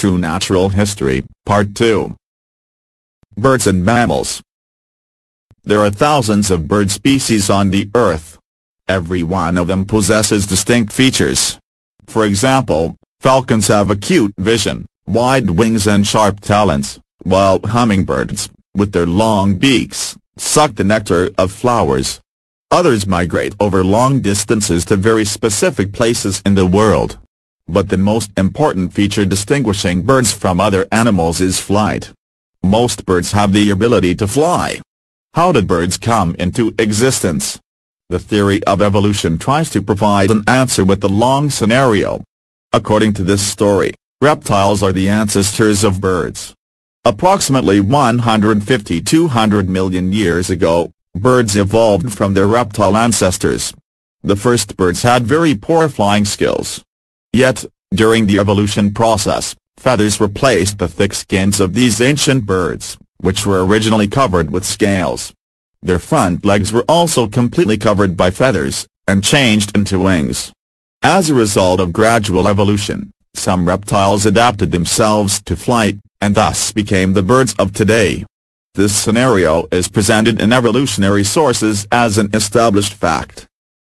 True Natural History, Part 2 Birds and Mammals There are thousands of bird species on the Earth. Every one of them possesses distinct features. For example, falcons have acute vision, wide wings and sharp talons, while hummingbirds, with their long beaks, suck the nectar of flowers. Others migrate over long distances to very specific places in the world. But the most important feature distinguishing birds from other animals is flight. Most birds have the ability to fly. How did birds come into existence? The theory of evolution tries to provide an answer with the long scenario. According to this story, reptiles are the ancestors of birds. Approximately 150-200 million years ago, birds evolved from their reptile ancestors. The first birds had very poor flying skills. Yet, during the evolution process, feathers replaced the thick skins of these ancient birds, which were originally covered with scales. Their front legs were also completely covered by feathers, and changed into wings. As a result of gradual evolution, some reptiles adapted themselves to flight, and thus became the birds of today. This scenario is presented in evolutionary sources as an established fact.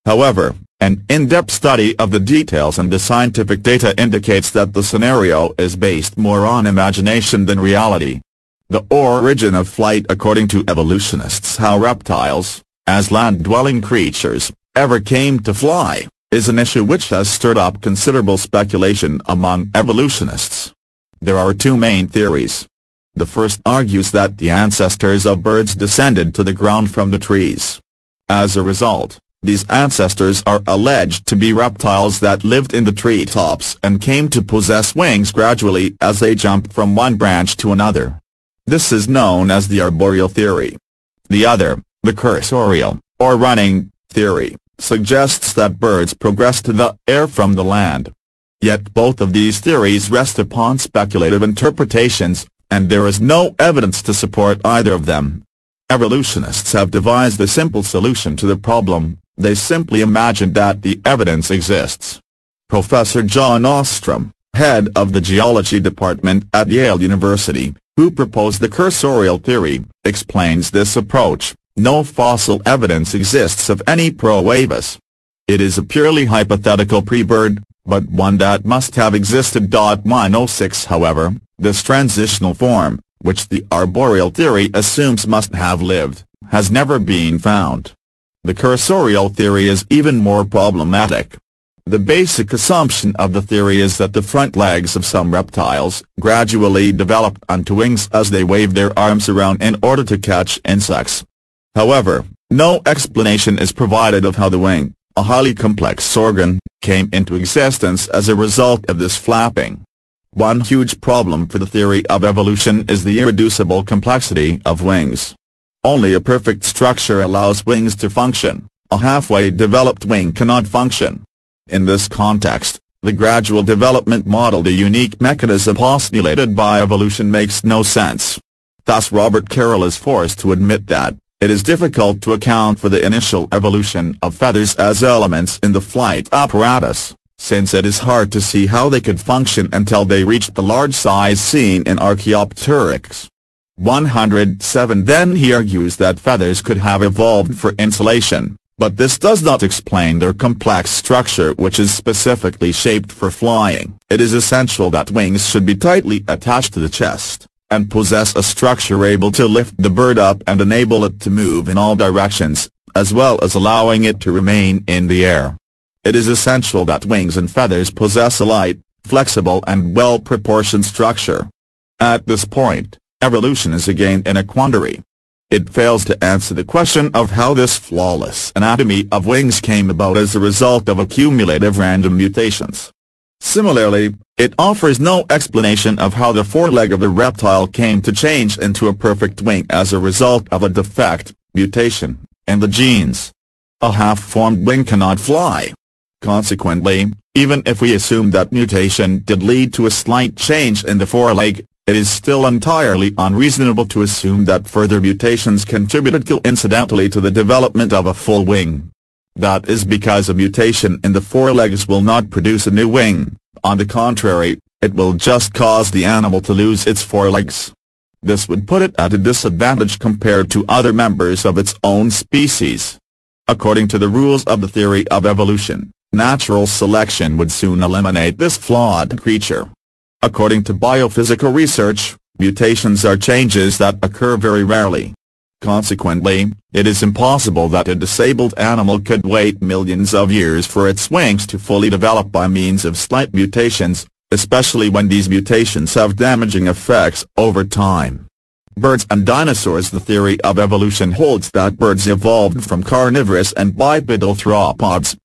However, an in-depth study of the details and the scientific data indicates that the scenario is based more on imagination than reality. The origin of flight according to evolutionists how reptiles, as land-dwelling creatures, ever came to fly, is an issue which has stirred up considerable speculation among evolutionists. There are two main theories. The first argues that the ancestors of birds descended to the ground from the trees. As a result, these ancestors are alleged to be reptiles that lived in the treetops and came to possess wings gradually as they jumped from one branch to another. This is known as the arboreal theory. The other, the cursorial, or running, theory, suggests that birds progressed to the air from the land. Yet both of these theories rest upon speculative interpretations, and there is no evidence to support either of them. Evolutionists have devised a simple solution to the problem, they simply imagined that the evidence exists. Professor John Ostrom, head of the geology department at Yale University, who proposed the cursorial theory, explains this approach, no fossil evidence exists of any Pro-Avis. It is a purely hypothetical pre-bird, but one that must have existed. 106 However, this transitional form, which the arboreal theory assumes must have lived, has never been found. The cursorial theory is even more problematic. The basic assumption of the theory is that the front legs of some reptiles gradually developed onto wings as they waved their arms around in order to catch insects. However, no explanation is provided of how the wing, a highly complex organ, came into existence as a result of this flapping. One huge problem for the theory of evolution is the irreducible complexity of wings. Only a perfect structure allows wings to function, a halfway developed wing cannot function. In this context, the gradual development model the unique mechanism postulated by evolution makes no sense. Thus Robert Carroll is forced to admit that, it is difficult to account for the initial evolution of feathers as elements in the flight apparatus since it is hard to see how they could function until they reached the large size seen in Archaeopteryx. 107 Then he argues that feathers could have evolved for insulation, but this does not explain their complex structure which is specifically shaped for flying. It is essential that wings should be tightly attached to the chest, and possess a structure able to lift the bird up and enable it to move in all directions, as well as allowing it to remain in the air. It is essential that wings and feathers possess a light, flexible and well-proportioned structure. At this point, evolution is again in a quandary. It fails to answer the question of how this flawless anatomy of wings came about as a result of accumulative random mutations. Similarly, it offers no explanation of how the foreleg of a reptile came to change into a perfect wing as a result of a defect, mutation, in the genes. A half-formed wing cannot fly. Consequently, even if we assume that mutation did lead to a slight change in the foreleg, it is still entirely unreasonable to assume that further mutations contributed coincidentally to the development of a full wing. That is because a mutation in the forelegs will not produce a new wing, on the contrary, it will just cause the animal to lose its forelegs. This would put it at a disadvantage compared to other members of its own species. According to the rules of the theory of evolution, natural selection would soon eliminate this flawed creature. According to biophysical research, mutations are changes that occur very rarely. Consequently, it is impossible that a disabled animal could wait millions of years for its wings to fully develop by means of slight mutations, especially when these mutations have damaging effects over time. Birds and dinosaurs The theory of evolution holds that birds evolved from carnivorous and bipedal theropods.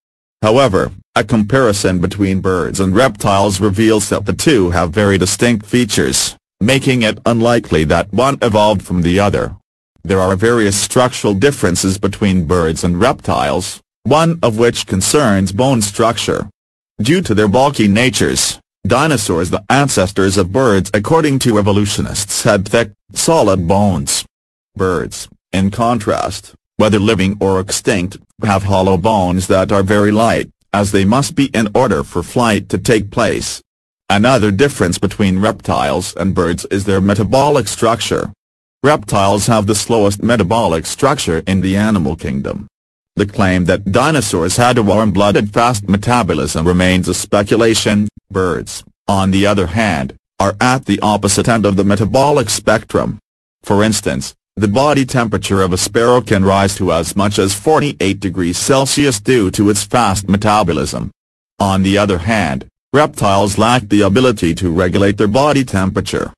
However, a comparison between birds and reptiles reveals that the two have very distinct features, making it unlikely that one evolved from the other. There are various structural differences between birds and reptiles, one of which concerns bone structure. Due to their bulky natures, dinosaurs the ancestors of birds according to evolutionists had thick, solid bones. Birds, in contrast, whether living or extinct, have hollow bones that are very light, as they must be in order for flight to take place. Another difference between reptiles and birds is their metabolic structure. Reptiles have the slowest metabolic structure in the animal kingdom. The claim that dinosaurs had a warm-blooded fast metabolism remains a speculation. Birds, on the other hand, are at the opposite end of the metabolic spectrum. For instance, the body temperature of a sparrow can rise to as much as 48 degrees Celsius due to its fast metabolism. On the other hand, reptiles lack the ability to regulate their body temperature.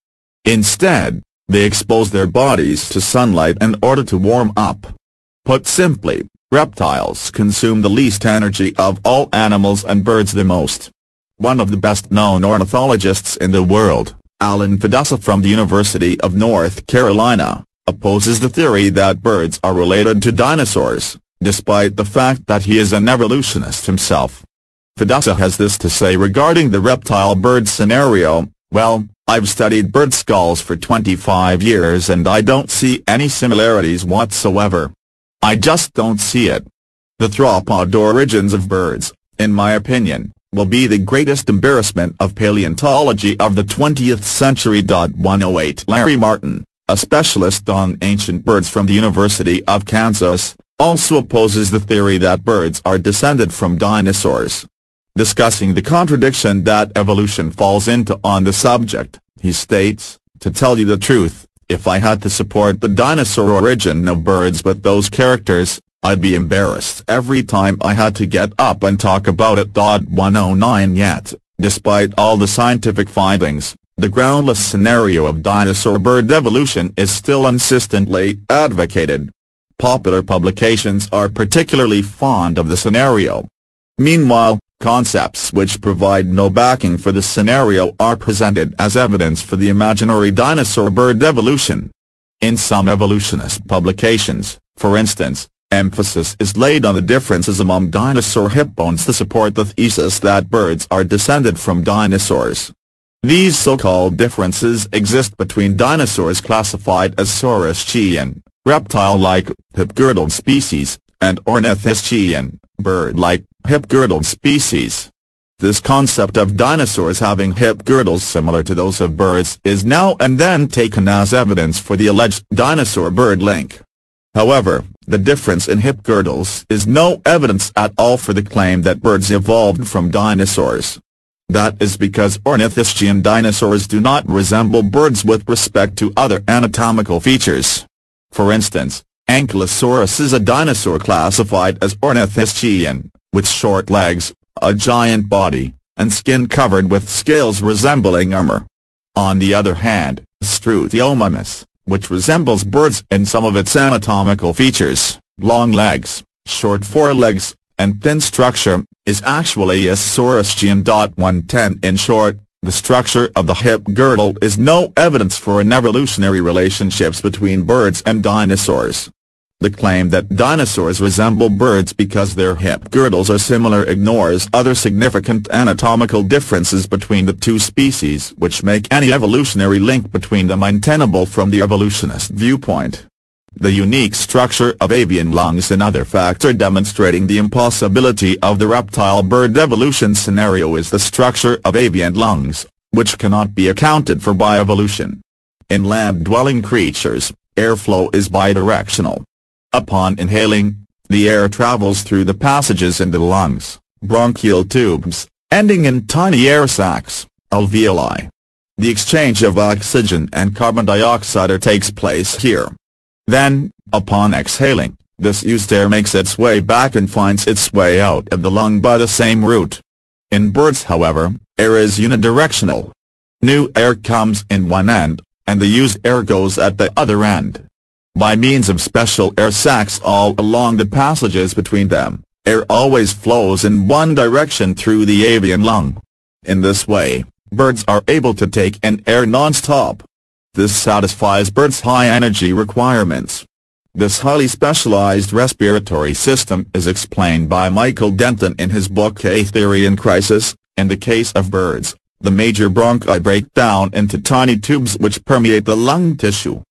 Instead, they expose their bodies to sunlight in order to warm up. Put simply, reptiles consume the least energy of all animals and birds the most. One of the best-known ornithologists in the world, Alan Feduccia from the University of North Carolina, opposes the theory that birds are related to dinosaurs, despite the fact that he is an evolutionist himself. Feduccia has this to say regarding the reptile-bird scenario, well, I've studied bird skulls for 25 years and I don't see any similarities whatsoever. I just don't see it. The theropod origins of birds, in my opinion, will be the greatest embarrassment of paleontology of the 20th century. 108 Larry Martin, a specialist on ancient birds from the University of Kansas, also opposes the theory that birds are descended from dinosaurs. Discussing the contradiction that evolution falls into on the subject, he states, To tell you the truth, if I had to support the dinosaur origin of birds with those characters, I'd be embarrassed every time I had to get up and talk about it. 109 Yet, despite all the scientific findings, the groundless scenario of dinosaur-bird evolution is still insistently advocated. Popular publications are particularly fond of the scenario. Meanwhile, Concepts which provide no backing for the scenario are presented as evidence for the imaginary dinosaur-bird evolution. In some evolutionist publications, for instance, emphasis is laid on the differences among dinosaur hip bones to support the thesis that birds are descended from dinosaurs. These so-called differences exist between dinosaurs classified as Saurischian, reptile-like, hip-girdled species, and Ornithischian, bird-like, hip-girdled species. This concept of dinosaurs having hip girdles similar to those of birds is now and then taken as evidence for the alleged dinosaur-bird link. However, the difference in hip girdles is no evidence at all for the claim that birds evolved from dinosaurs. That is because ornithischian dinosaurs do not resemble birds with respect to other anatomical features. For instance, Ankylosaurus is a dinosaur classified as ornithischian, with short legs, a giant body, and skin covered with scales resembling armor. On the other hand, Struthiomimus, which resembles birds in some of its anatomical features, long legs, short forelegs, and thin structure, is actually a Saurischian. 110 In short, the structure of the hip girdle is no evidence for an evolutionary relationships between birds and dinosaurs. The claim that dinosaurs resemble birds because their hip girdles are similar ignores other significant anatomical differences between the two species which make any evolutionary link between them untenable from the evolutionist viewpoint. The unique structure of avian lungs another factor demonstrating the impossibility of the reptile-bird evolution scenario is the structure of avian lungs, which cannot be accounted for by evolution. In land-dwelling creatures, airflow is bidirectional. Upon inhaling, the air travels through the passages in the lungs, bronchial tubes, ending in tiny air sacs, alveoli. The exchange of oxygen and carbon dioxide takes place here. Then, upon exhaling, this used air makes its way back and finds its way out of the lung by the same route. In birds however, air is unidirectional. New air comes in one end, and the used air goes at the other end. By means of special air sacs all along the passages between them, air always flows in one direction through the avian lung. In this way, birds are able to take in air non-stop. This satisfies birds' high energy requirements. This highly specialized respiratory system is explained by Michael Denton in his book A Theory in Crisis. In the case of birds, the major bronchi break down into tiny tubes which permeate the lung tissue.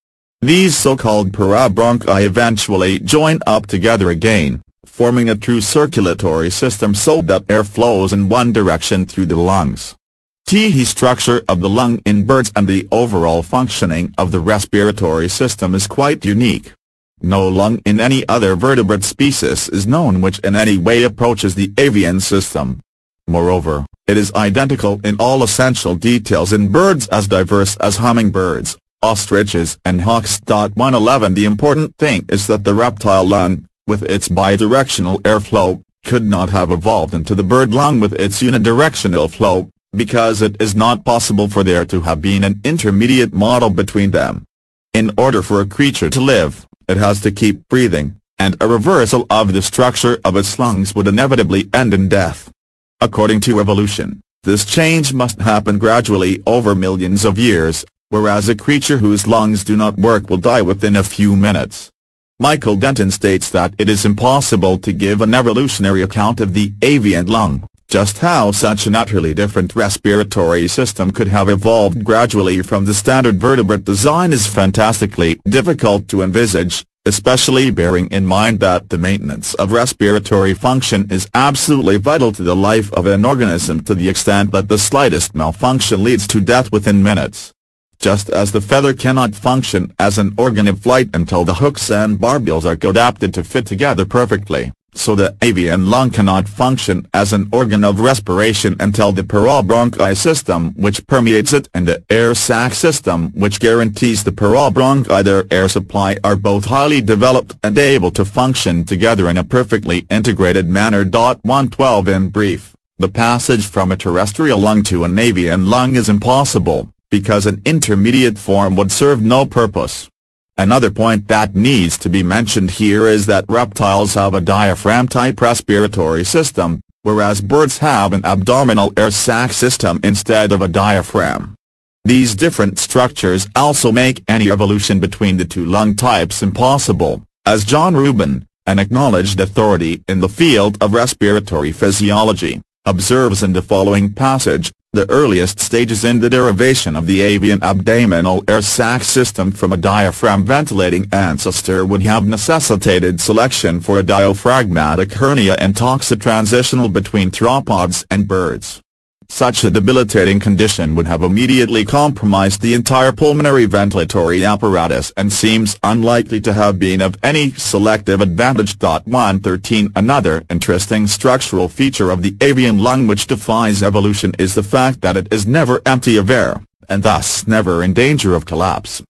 These so-called parabronchi eventually join up together again, forming a true circulatory system so that air flows in one direction through the lungs. T structure of the lung in birds and the overall functioning of the respiratory system is quite unique. No lung in any other vertebrate species is known which in any way approaches the avian system. Moreover, it is identical in all essential details in birds as diverse as hummingbirds, ostriches and hawks. 111 The important thing is that the reptile lung, with its bidirectional airflow, could not have evolved into the bird lung with its unidirectional flow, because it is not possible for there to have been an intermediate model between them. In order for a creature to live, it has to keep breathing, and a reversal of the structure of its lungs would inevitably end in death. According to evolution, this change must happen gradually over millions of years, whereas a creature whose lungs do not work will die within a few minutes. Michael Denton states that it is impossible to give an evolutionary account of the avian lung, just how such an utterly different respiratory system could have evolved gradually from the standard vertebrate design is fantastically difficult to envisage, especially bearing in mind that the maintenance of respiratory function is absolutely vital to the life of an organism to the extent that the slightest malfunction leads to death within minutes. Just as the feather cannot function as an organ of flight until the hooks and barbules are adapted to fit together perfectly so the avian lung cannot function as an organ of respiration until the parabronchi system which permeates it and the air sac system which guarantees the parabronchi their air supply are both highly developed and able to function together in a perfectly integrated manner. 112 In brief, the passage from a terrestrial lung to an avian lung is impossible, because an intermediate form would serve no purpose. Another point that needs to be mentioned here is that reptiles have a diaphragm-type respiratory system, whereas birds have an abdominal air sac system instead of a diaphragm. These different structures also make any evolution between the two lung types impossible, as John Ruben, an acknowledged authority in the field of respiratory physiology, observes in the following passage, the earliest stages in the derivation of the avian abdominal air sac system from a diaphragm ventilating ancestor would have necessitated selection for a diaphragmatic hernia and taxa transitional between theropods and birds. Such a debilitating condition would have immediately compromised the entire pulmonary ventilatory apparatus and seems unlikely to have been of any selective advantage. 113 Another interesting structural feature of the avian lung which defies evolution is the fact that it is never empty of air, and thus never in danger of collapse.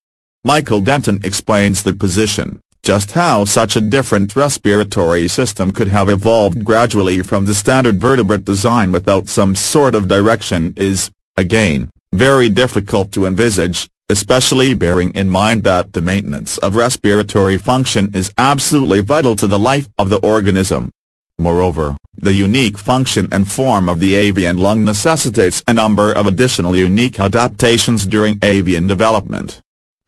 Michael Denton explains the position, just how such a different respiratory system could have evolved gradually from the standard vertebrate design without some sort of direction is, again, very difficult to envisage, especially bearing in mind that the maintenance of respiratory function is absolutely vital to the life of the organism. Moreover, the unique function and form of the avian lung necessitates a number of additional unique adaptations during avian development.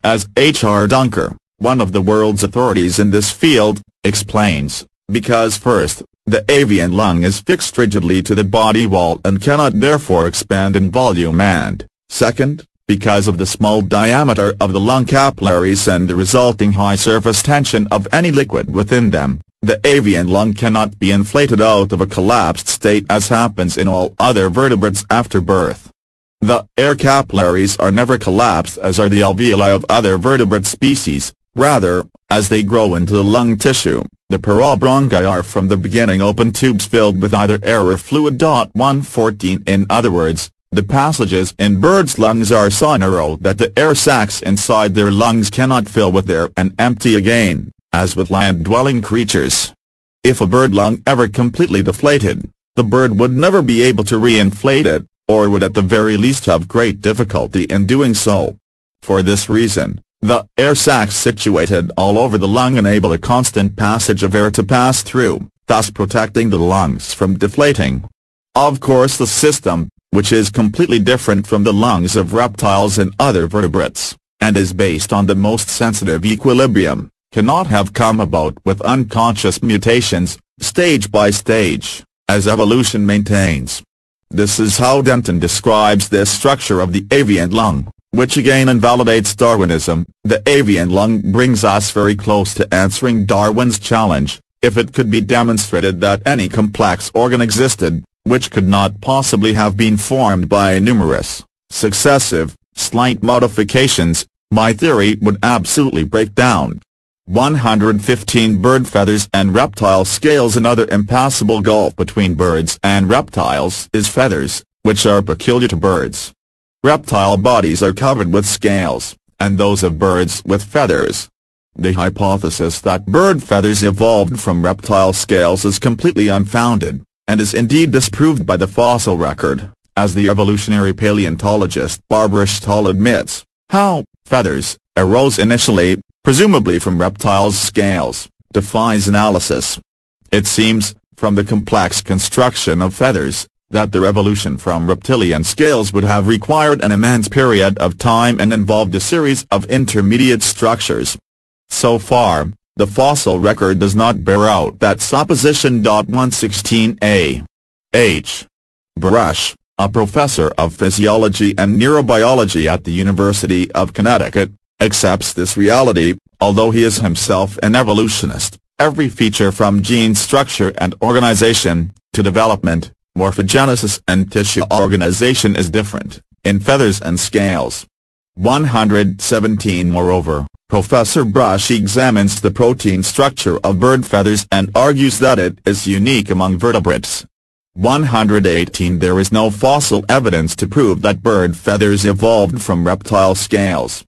As H. R. Duncker, one of the world's authorities in this field, explains, because first, the avian lung is fixed rigidly to the body wall and cannot therefore expand in volume and, second, because of the small diameter of the lung capillaries and the resulting high surface tension of any liquid within them, the avian lung cannot be inflated out of a collapsed state as happens in all other vertebrates after birth. The air capillaries are never collapsed as are the alveoli of other vertebrate species, rather, as they grow into the lung tissue, the parabronchi are from the beginning open tubes filled with either air or fluid. 114 In other words, the passages in birds' lungs are so narrow that the air sacs inside their lungs cannot fill with air and empty again, as with land-dwelling creatures. If a bird lung ever completely deflated, the bird would never be able to re-inflate it, or would at the very least have great difficulty in doing so. For this reason, the air sacs situated all over the lung enable a constant passage of air to pass through, thus protecting the lungs from deflating. Of course the system, which is completely different from the lungs of reptiles and other vertebrates, and is based on the most sensitive equilibrium, cannot have come about with unconscious mutations, stage by stage, as evolution maintains. This is how Denton describes this structure of the avian lung which again invalidates Darwinism. The avian lung brings us very close to answering Darwin's challenge, if it could be demonstrated that any complex organ existed, which could not possibly have been formed by numerous, successive, slight modifications, my theory would absolutely break down. 115 bird feathers and reptile scales Another impassable gulf between birds and reptiles is feathers, which are peculiar to birds. Reptile bodies are covered with scales, and those of birds with feathers. The hypothesis that bird feathers evolved from reptile scales is completely unfounded, and is indeed disproved by the fossil record, as the evolutionary paleontologist Barbara Stahl admits. How, feathers, arose initially, presumably from reptiles' scales, defies analysis. It seems, from the complex construction of feathers, that the revolution from reptilian scales would have required an immense period of time and involved a series of intermediate structures. So far, the fossil record does not bear out that supposition. 116a. H. Brush, a professor of physiology and neurobiology at the University of Connecticut, accepts this reality, although he is himself an evolutionist. Every feature from gene structure and organization, to development, morphogenesis and tissue organization is different, in feathers and scales. 117 Moreover, Professor Brush examines the protein structure of bird feathers and argues that it is unique among vertebrates. 118 There is no fossil evidence to prove that bird feathers evolved from reptile scales.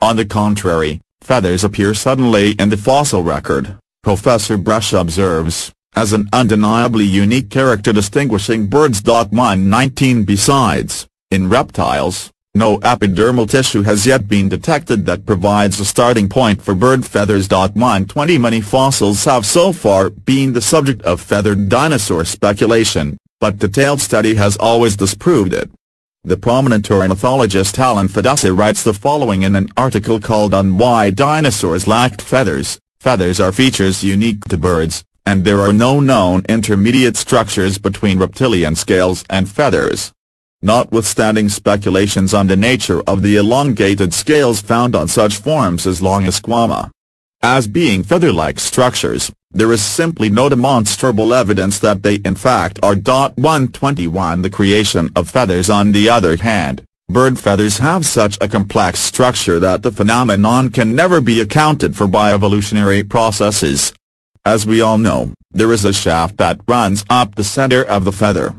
On the contrary, feathers appear suddenly in the fossil record, Professor Brush observes as an undeniably unique character distinguishing birds. Mine 19 Besides, in reptiles, no epidermal tissue has yet been detected that provides a starting point for bird feathers. Mine 20 Many fossils have so far been the subject of feathered dinosaur speculation, but detailed study has always disproved it. The prominent ornithologist Alan Feduccia writes the following in an article called On Why Dinosaurs Lacked Feathers, Feathers are features unique to birds, and there are no known intermediate structures between reptilian scales and feathers. Notwithstanding speculations on the nature of the elongated scales found on such forms as Longisquama. As being feather-like structures, there is simply no demonstrable evidence that they in fact are. 121 The creation of feathers on the other hand, bird feathers have such a complex structure that the phenomenon can never be accounted for by evolutionary processes. As we all know, there is a shaft that runs up the center of the feather.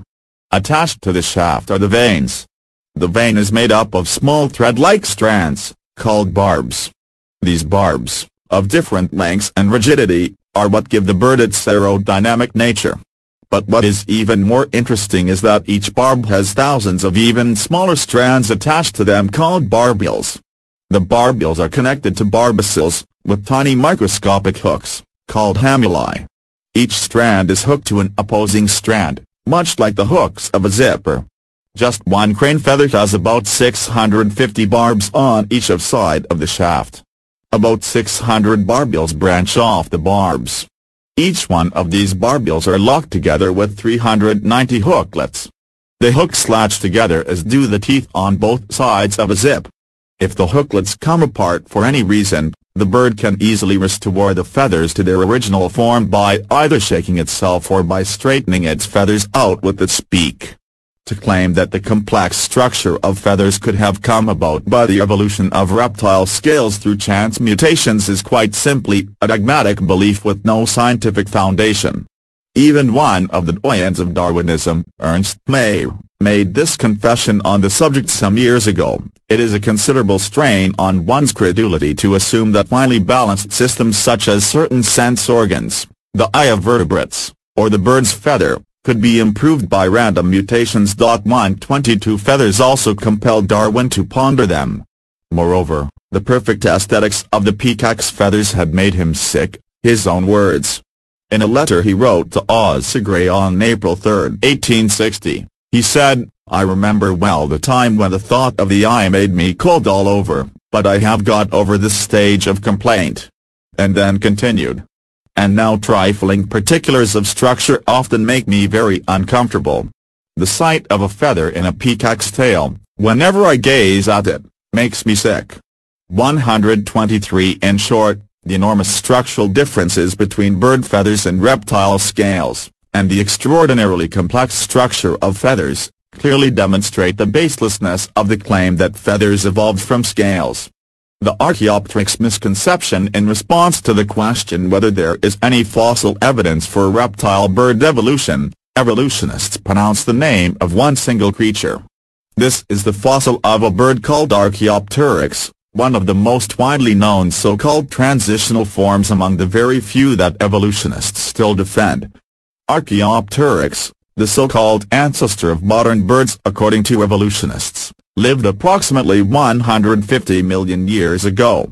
Attached to the shaft are the vanes. The vane is made up of small thread-like strands, called barbs. These barbs, of different lengths and rigidity, are what give the bird its aerodynamic nature. But what is even more interesting is that each barb has thousands of even smaller strands attached to them called barbules. The barbules are connected to barbicils, with tiny microscopic hooks called hamuli. Each strand is hooked to an opposing strand, much like the hooks of a zipper. Just one crane feather has about 650 barbs on each of side of the shaft. About 600 barbules branch off the barbs. Each one of these barbules are locked together with 390 hooklets. The hooks latch together as do the teeth on both sides of a zip. If the hooklets come apart for any reason, the bird can easily restore the feathers to their original form by either shaking itself or by straightening its feathers out with its beak. To claim that the complex structure of feathers could have come about by the evolution of reptile scales through chance mutations is quite simply a dogmatic belief with no scientific foundation. Even one of the doyens of Darwinism, Ernst Mayr, made this confession on the subject some years ago. It is a considerable strain on one's credulity to assume that finely balanced systems such as certain sense organs, the eye of vertebrates, or the bird's feather, could be improved by random mutations. 122 feathers also compelled Darwin to ponder them. Moreover, the perfect aesthetics of the peacock's feathers had made him sick, his own words. In a letter he wrote to Asa Gray on April 3, 1860, he said, I remember well the time when the thought of the eye made me cold all over, but I have got over this stage of complaint. And then continued, and now trifling particulars of structure often make me very uncomfortable. The sight of a feather in a peacock's tail, whenever I gaze at it, makes me sick. 123 In short, the enormous structural differences between bird feathers and reptile scales, and the extraordinarily complex structure of feathers, clearly demonstrate the baselessness of the claim that feathers evolved from scales. The Archaeopteryx misconception in response to the question whether there is any fossil evidence for reptile-bird evolution, evolutionists pronounce the name of one single creature. This is the fossil of a bird called Archaeopteryx, one of the most widely known so-called transitional forms among the very few that evolutionists still defend. Archaeopteryx, the so-called ancestor of modern birds according to evolutionists, lived approximately 150 million years ago.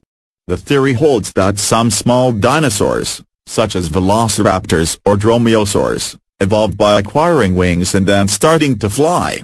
The theory holds that some small dinosaurs, such as velociraptors or dromaeosaurs, evolved by acquiring wings and then starting to fly.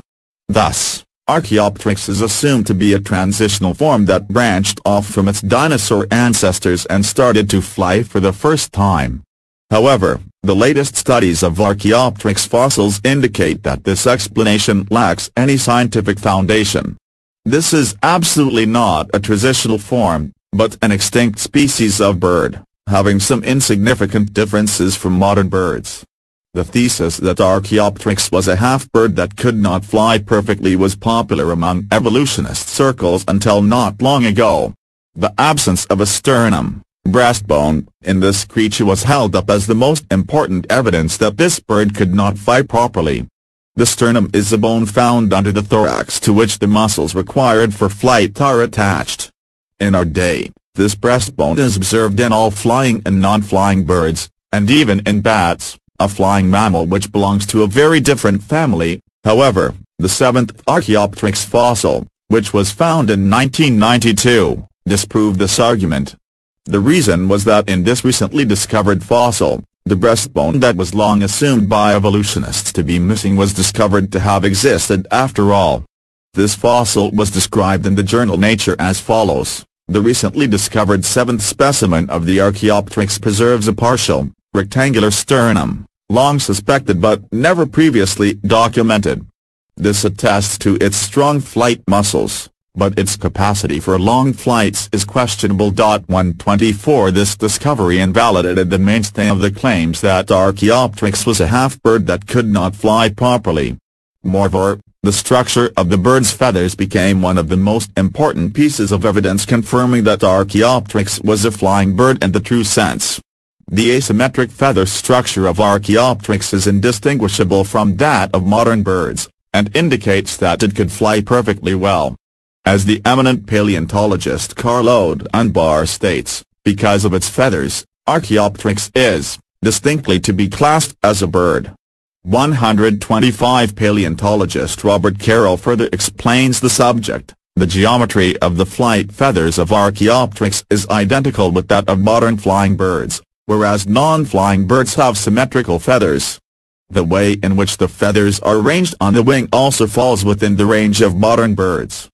Thus, Archaeopteryx is assumed to be a transitional form that branched off from its dinosaur ancestors and started to fly for the first time. However, the latest studies of Archaeopteryx fossils indicate that this explanation lacks any scientific foundation. This is absolutely not a transitional form, but an extinct species of bird, having some insignificant differences from modern birds. The thesis that Archaeopteryx was a half-bird that could not fly perfectly was popular among evolutionist circles until not long ago. The absence of a sternum, breastbone, in this creature was held up as the most important evidence that this bird could not fly properly. The sternum is a bone found under the thorax to which the muscles required for flight are attached. In our day, this breastbone is observed in all flying and non-flying birds, and even in bats, a flying mammal which belongs to a very different family, however, the seventh Archaeopteryx fossil, which was found in 1992, disproved this argument. The reason was that in this recently discovered fossil, the breastbone that was long assumed by evolutionists to be missing was discovered to have existed after all. This fossil was described in the journal Nature as follows. The recently discovered seventh specimen of the Archaeopteryx preserves a partial, rectangular sternum, long suspected but never previously documented. This attests to its strong flight muscles but its capacity for long flights is questionable. 124 This discovery invalidated the mainstay of the claims that Archaeopteryx was a half-bird that could not fly properly. Moreover, the structure of the bird's feathers became one of the most important pieces of evidence confirming that Archaeopteryx was a flying bird in the true sense. The asymmetric feather structure of Archaeopteryx is indistinguishable from that of modern birds, and indicates that it could fly perfectly well. As the eminent paleontologist Carl O. Dunbar states, because of its feathers, Archaeopteryx is, distinctly to be classed as a bird. 125 Paleontologist Robert Carroll further explains the subject. The geometry of the flight feathers of Archaeopteryx is identical with that of modern flying birds, whereas non-flying birds have symmetrical feathers. The way in which the feathers are arranged on the wing also falls within the range of modern birds.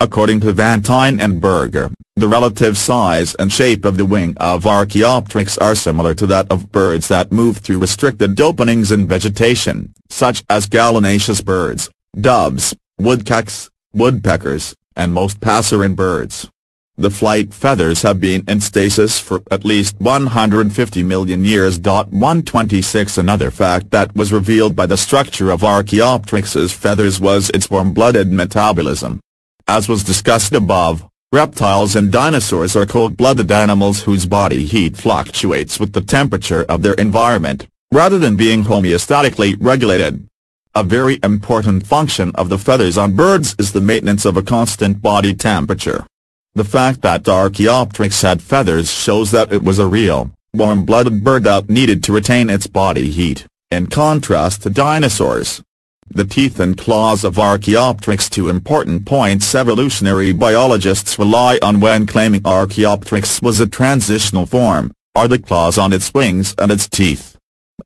According to Van and Berger, the relative size and shape of the wing of Archaeopteryx are similar to that of birds that move through restricted openings in vegetation, such as gallinaceous birds, doves, woodcocks, woodpeckers, and most passerine birds. the flight feathers have been in stasis for at least 150 million years. 126 Another fact that was revealed by the structure of Archaeopteryx's feathers was its warm-blooded metabolism. As was discussed above, reptiles and dinosaurs are cold-blooded animals whose body heat fluctuates with the temperature of their environment, rather than being homeostatically regulated. A very important function of the feathers on birds is the maintenance of a constant body temperature. The fact that Archaeopteryx had feathers shows that it was a real, warm-blooded bird that needed to retain its body heat, in contrast to dinosaurs. The teeth and claws of Archaeopteryx Two important points evolutionary biologists rely on when claiming Archaeopteryx was a transitional form, are the claws on its wings and its teeth.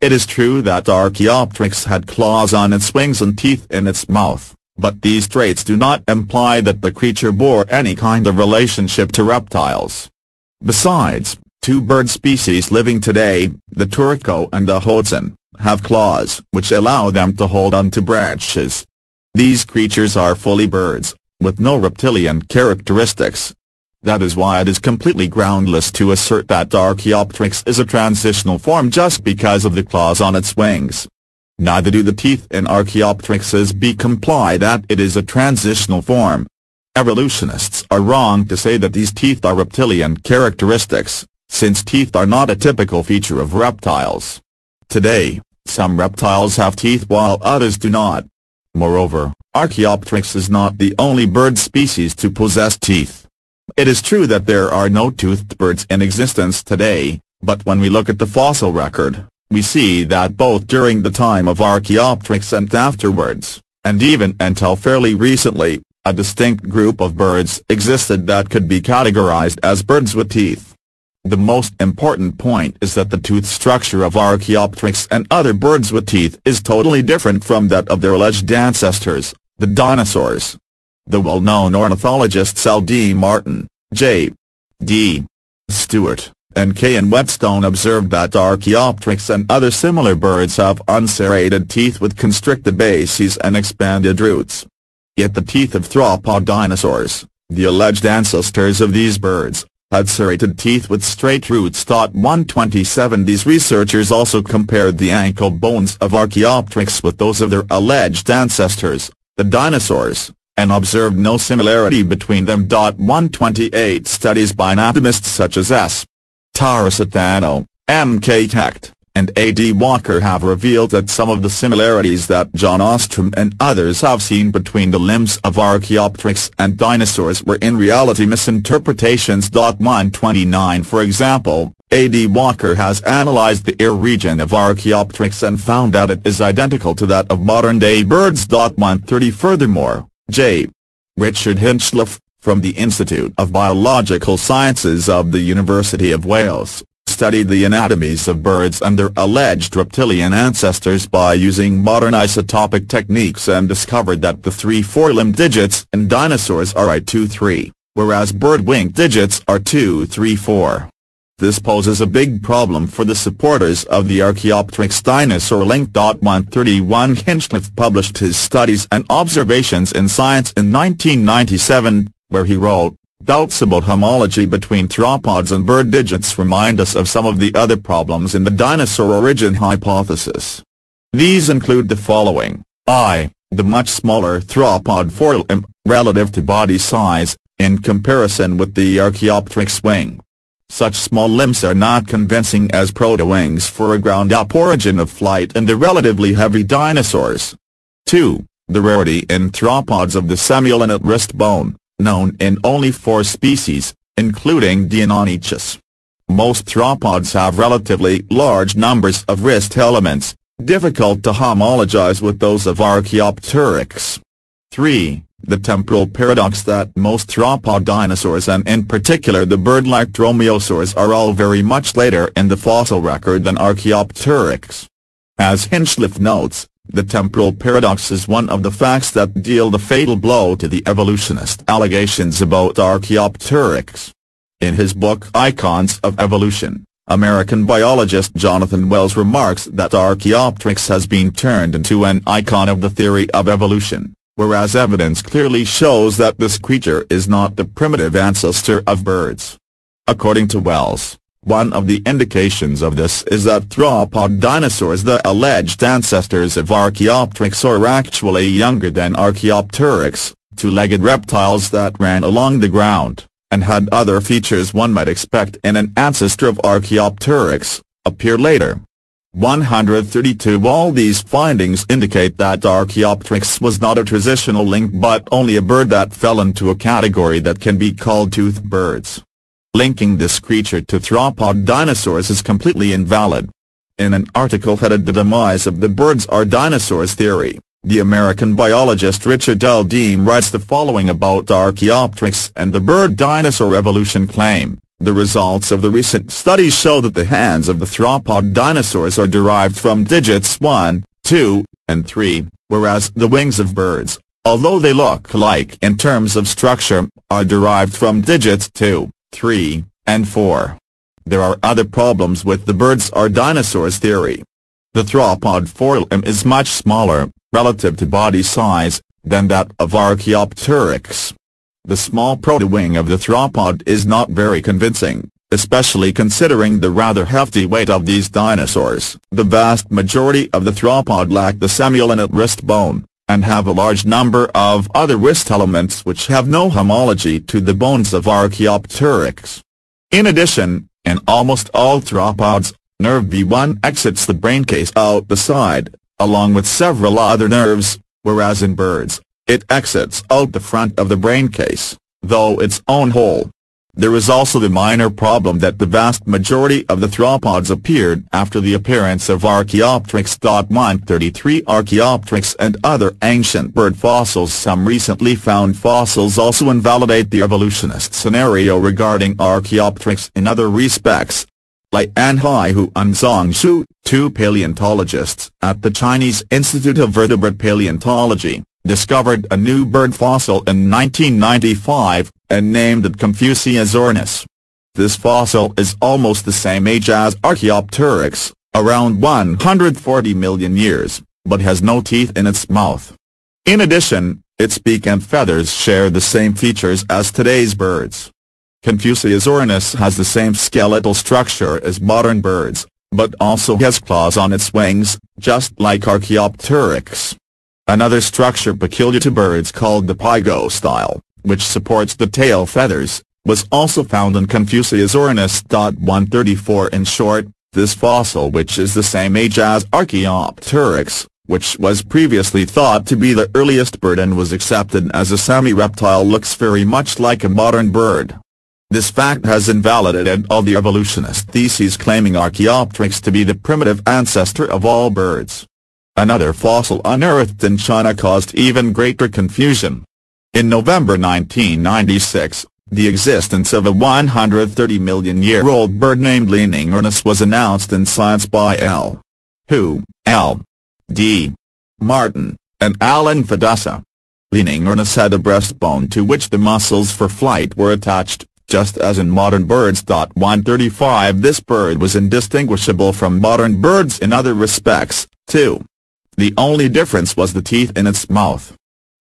It is true that Archaeopteryx had claws on its wings and teeth in its mouth, but these traits do not imply that the creature bore any kind of relationship to reptiles. Besides, two bird species living today, the touraco and the hoatzin, have claws which allow them to hold onto branches. These creatures are fully birds, with no reptilian characteristics. That is why it is completely groundless to assert that Archaeopteryx is a transitional form just because of the claws on its wings. Neither do the teeth in Archaeopteryx's beak imply that it is a transitional form. Evolutionists are wrong to say that these teeth are reptilian characteristics, since teeth are not a typical feature of reptiles. Today, some reptiles have teeth while others do not. Moreover, Archaeopteryx is not the only bird species to possess teeth. It is true that there are no toothed birds in existence today, but when we look at the fossil record, we see that both during the time of Archaeopteryx and afterwards, and even until fairly recently, a distinct group of birds existed that could be categorized as birds with teeth. The most important point is that the tooth structure of Archaeopteryx and other birds with teeth is totally different from that of their alleged ancestors, the dinosaurs. The well-known ornithologists L. D. Martin, J. D. Stewart, and K. N. Whetstone observed that Archaeopteryx and other similar birds have unserrated teeth with constricted bases and expanded roots. Yet the teeth of theropod dinosaurs, the alleged ancestors of these birds, had serrated teeth with straight roots. 127 These researchers also compared the ankle bones of Archaeopteryx with those of their alleged ancestors, the dinosaurs, and observed no similarity between them. 128 Studies by anatomists such as S. Tarsitano, M. K. Hecht, and A. D. Walker have revealed that some of the similarities that John Ostrom and others have seen between the limbs of Archaeopteryx and dinosaurs were in reality misinterpretations. 129 For example, A. D. Walker has analyzed the ear region of Archaeopteryx and found that it is identical to that of modern-day birds. 130 Furthermore, J. Richard Hinchliffe, from the Institute of Biological Sciences of the University of Wales, studied the anatomies of birds and their alleged reptilian ancestors by using modern isotopic techniques and discovered that the three four-limbed digits in dinosaurs are I2-3, whereas bird wing digits are 2-3-4. This poses a big problem for the supporters of the Archaeopteryx dinosaur link. 131 Hinchliffe published his studies and observations in Science in 1997, where he wrote, Doubts about homology between theropods and bird digits remind us of some of the other problems in the dinosaur origin hypothesis. These include the following, I, the much smaller theropod forelimb, relative to body size, in comparison with the Archaeopteryx wing. Such small limbs are not convincing as proto-wings for a ground-up origin of flight in the relatively heavy dinosaurs. 2. The rarity in theropods of the semilunate wrist bone known in only four species, including Deinonychus. Most theropods have relatively large numbers of wrist elements, difficult to homologize with those of Archaeopteryx. 3. The temporal paradox that most theropod dinosaurs and in particular the bird-like dromaeosaurs are all very much later in the fossil record than Archaeopteryx. As Hinchliffe notes, the temporal paradox is one of the facts that deal the fatal blow to the evolutionist allegations about Archaeopteryx. In his book Icons of Evolution, American biologist Jonathan Wells remarks that Archaeopteryx has been turned into an icon of the theory of evolution. whereas evidence clearly shows that this creature is not the primitive ancestor of birds. According to Wells, one of the indications of this is that theropod dinosaurs the alleged ancestors of Archaeopteryx are actually younger than Archaeopteryx, two-legged reptiles that ran along the ground, and had other features one might expect in an ancestor of Archaeopteryx, appear later. 132 All these findings indicate that Archaeopteryx was not a transitional link but only a bird that fell into a category that can be called toothed birds. Linking this creature to theropod dinosaurs is completely invalid. In an article headed The Demise of the Birds Are Dinosaurs Theory, the American biologist Richard L. Deem writes the following about Archaeopteryx and the bird-dinosaur evolution claim. The results of the recent studies show that the hands of the theropod dinosaurs are derived from digits 1, 2, and 3, whereas the wings of birds, although they look alike in terms of structure, are derived from digits 2. 3, and 4. There are other problems with the birds are dinosaurs theory. The theropod forelimb is much smaller, relative to body size, than that of Archaeopteryx. The small proto-wing of the theropod is not very convincing, especially considering the rather hefty weight of these dinosaurs. The vast majority of the theropod lack the semilunate wrist bone, and have a large number of other wrist elements which have no homology to the bones of Archaeopteryx. In addition, in almost all theropods, nerve V1 exits the braincase out the side, along with several other nerves, whereas in birds, it exits out the front of the braincase, though its own hole. There is also the minor problem that the vast majority of the theropods appeared after the appearance of Archaeopteryx. 133 Archaeopteryx and other ancient bird fossils Some recently found fossils also invalidate the evolutionist scenario regarding Archaeopteryx in other respects. Li Anhai Hu and Zhang Xu, two paleontologists at the Chinese Institute of Vertebrate Paleontology, discovered a new bird fossil in 1995, and named it Confuciusornis. This fossil is almost the same age as Archaeopteryx, around 140 million years, but has no teeth in its mouth. In addition, its beak and feathers share the same features as today's birds. Confuciusornis has the same skeletal structure as modern birds, but also has claws on its wings, just like Archaeopteryx. Another structure peculiar to birds called the pygostyle, which supports the tail feathers, was also found in Confuciusornis. 134 In short, this fossil which is the same age as Archaeopteryx, which was previously thought to be the earliest bird and was accepted as a semi-reptile looks very much like a modern bird. This fact has invalidated all the evolutionist theses claiming Archaeopteryx to be the primitive ancestor of all birds. Another fossil unearthed in China caused even greater confusion. In November 1996, the existence of a 130 million year old bird named Liaoningornis was announced in Science by L. Hu, L. D. Martin, and Alan Feduccia. Liaoningornis had a breastbone to which the muscles for flight were attached, just as in modern birds. 135 This bird was indistinguishable from modern birds in other respects, too. The only difference was the teeth in its mouth.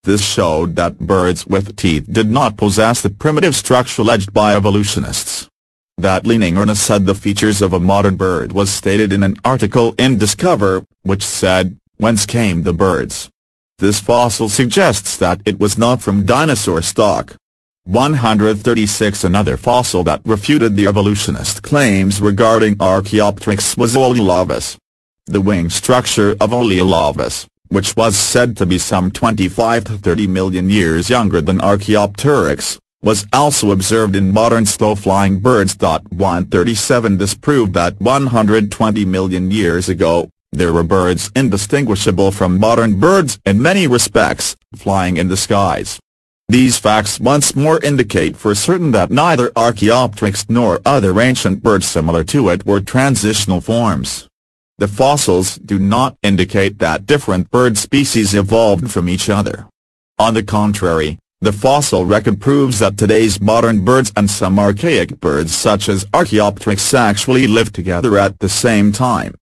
This showed that birds with teeth did not possess the primitive structure alleged by evolutionists. That leaning Liaoningornis had the features of a modern bird was stated in an article in Discover, which said, whence came the birds? This fossil suggests that it was not from dinosaur stock. 136 Another fossil that refuted the evolutionist claims regarding Archaeopteryx was Eoalulavis. The wing structure of Eoalulavis, which was said to be some 25 to 30 million years younger than Archaeopteryx, was also observed in modern slow-flying birds. 137 This proved that 120 million years ago, there were birds indistinguishable from modern birds in many respects, flying in the skies. These facts once more indicate for certain that neither Archaeopteryx nor other ancient birds similar to it were transitional forms. The fossils do not indicate that different bird species evolved from each other. On the contrary, the fossil record proves that today's modern birds and some archaic birds such as Archaeopteryx actually lived together at the same time.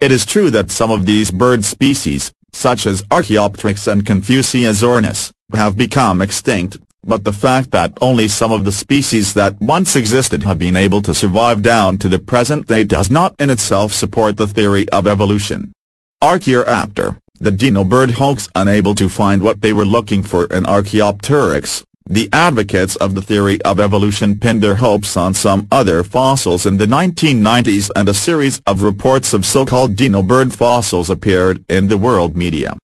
It is true that some of these bird species, such as Archaeopteryx and Confuciusornis, have become extinct, but the fact that only some of the species that once existed have been able to survive down to the present day does not in itself support the theory of evolution. Archaeoraptor, the dino bird hoax unable to find what they were looking for in Archaeopteryx, the advocates of the theory of evolution pinned their hopes on some other fossils in the 1990s and a series of reports of so-called dino bird fossils appeared in the world media.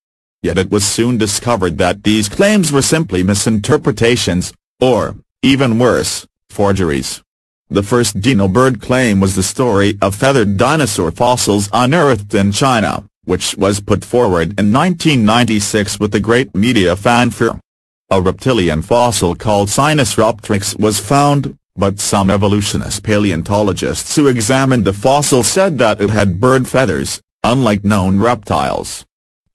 Yet it was soon discovered that these claims were simply misinterpretations, or, even worse, forgeries. The first dino bird claim was the story of feathered dinosaur fossils unearthed in China, which was put forward in 1996 with the great media fanfare. A reptilian fossil called Sinosauropteryx was found, but some evolutionist paleontologists who examined the fossil said that it had bird feathers, unlike known reptiles.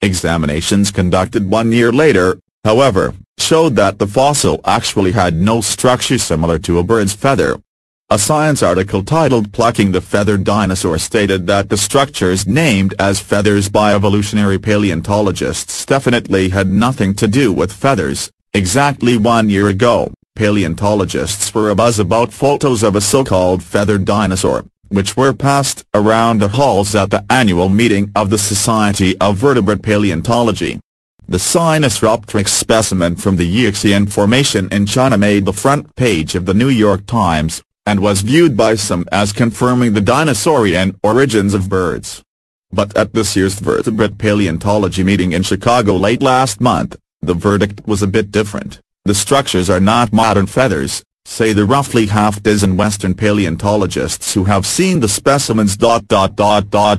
Examinations conducted one year later, however, showed that the fossil actually had no structure similar to a bird's feather. A science article titled Plucking the Feathered Dinosaur stated that the structures named as feathers by evolutionary paleontologists definitely had nothing to do with feathers, Exactly one year ago, paleontologists were abuzz about photos of a so-called feathered dinosaur, which were passed around the halls at the annual meeting of the Society of Vertebrate Paleontology. The Sinosauropteryx specimen from the Yixian Formation in China made the front page of the New York Times, and was viewed by some as confirming the dinosaurian origins of birds. But at this year's Vertebrate Paleontology meeting in Chicago late last month, the verdict was a bit different. The structures are not modern feathers, say the roughly half-dozen Western paleontologists who have seen the specimens.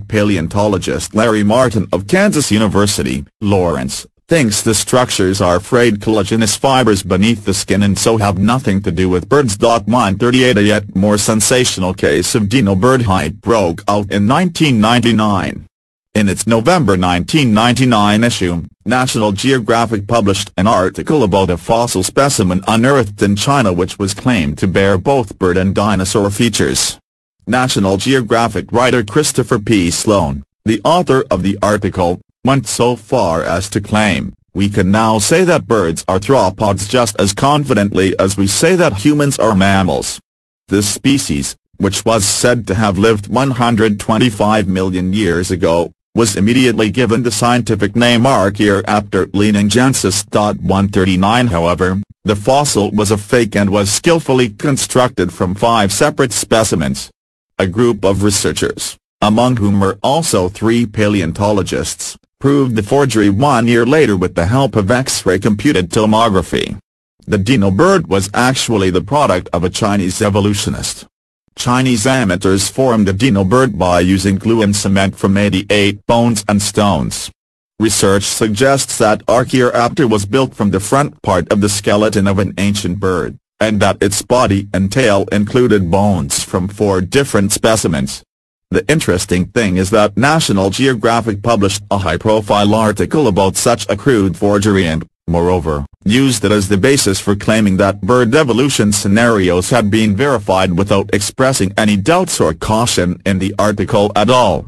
Paleontologist Larry Martin of Kansas University, Lawrence, thinks the structures are frayed collagenous fibers beneath the skin and so have nothing to do with birds. Mine 38 A yet more sensational case of dino bird height broke out in 1999. In its November 1999 issue, National Geographic published an article about a fossil specimen unearthed in China which was claimed to bear both bird and dinosaur features. National Geographic writer Christopher P. Sloan, the author of the article, went so far as to claim, we can now say that birds are theropods just as confidently as we say that humans are mammals. This species, which was said to have lived 125 million years ago, was immediately given the scientific name liaoningensis. 139 However, the fossil was a fake and was skillfully constructed from five separate specimens. A group of researchers, among whom were also three paleontologists, proved the forgery one year later with the help of X-ray computed tomography. The dino bird was actually the product of a Chinese evolutionist. Chinese amateurs formed a dino bird by using glue and cement from 88 bones and stones. Research suggests that Archaeoraptor was built from the front part of the skeleton of an ancient bird, and that its body and tail included bones from four different specimens. The interesting thing is that National Geographic published a high-profile article about such a crude forgery and, moreover, used it as the basis for claiming that bird evolution scenarios had been verified without expressing any doubts or caution in the article at all.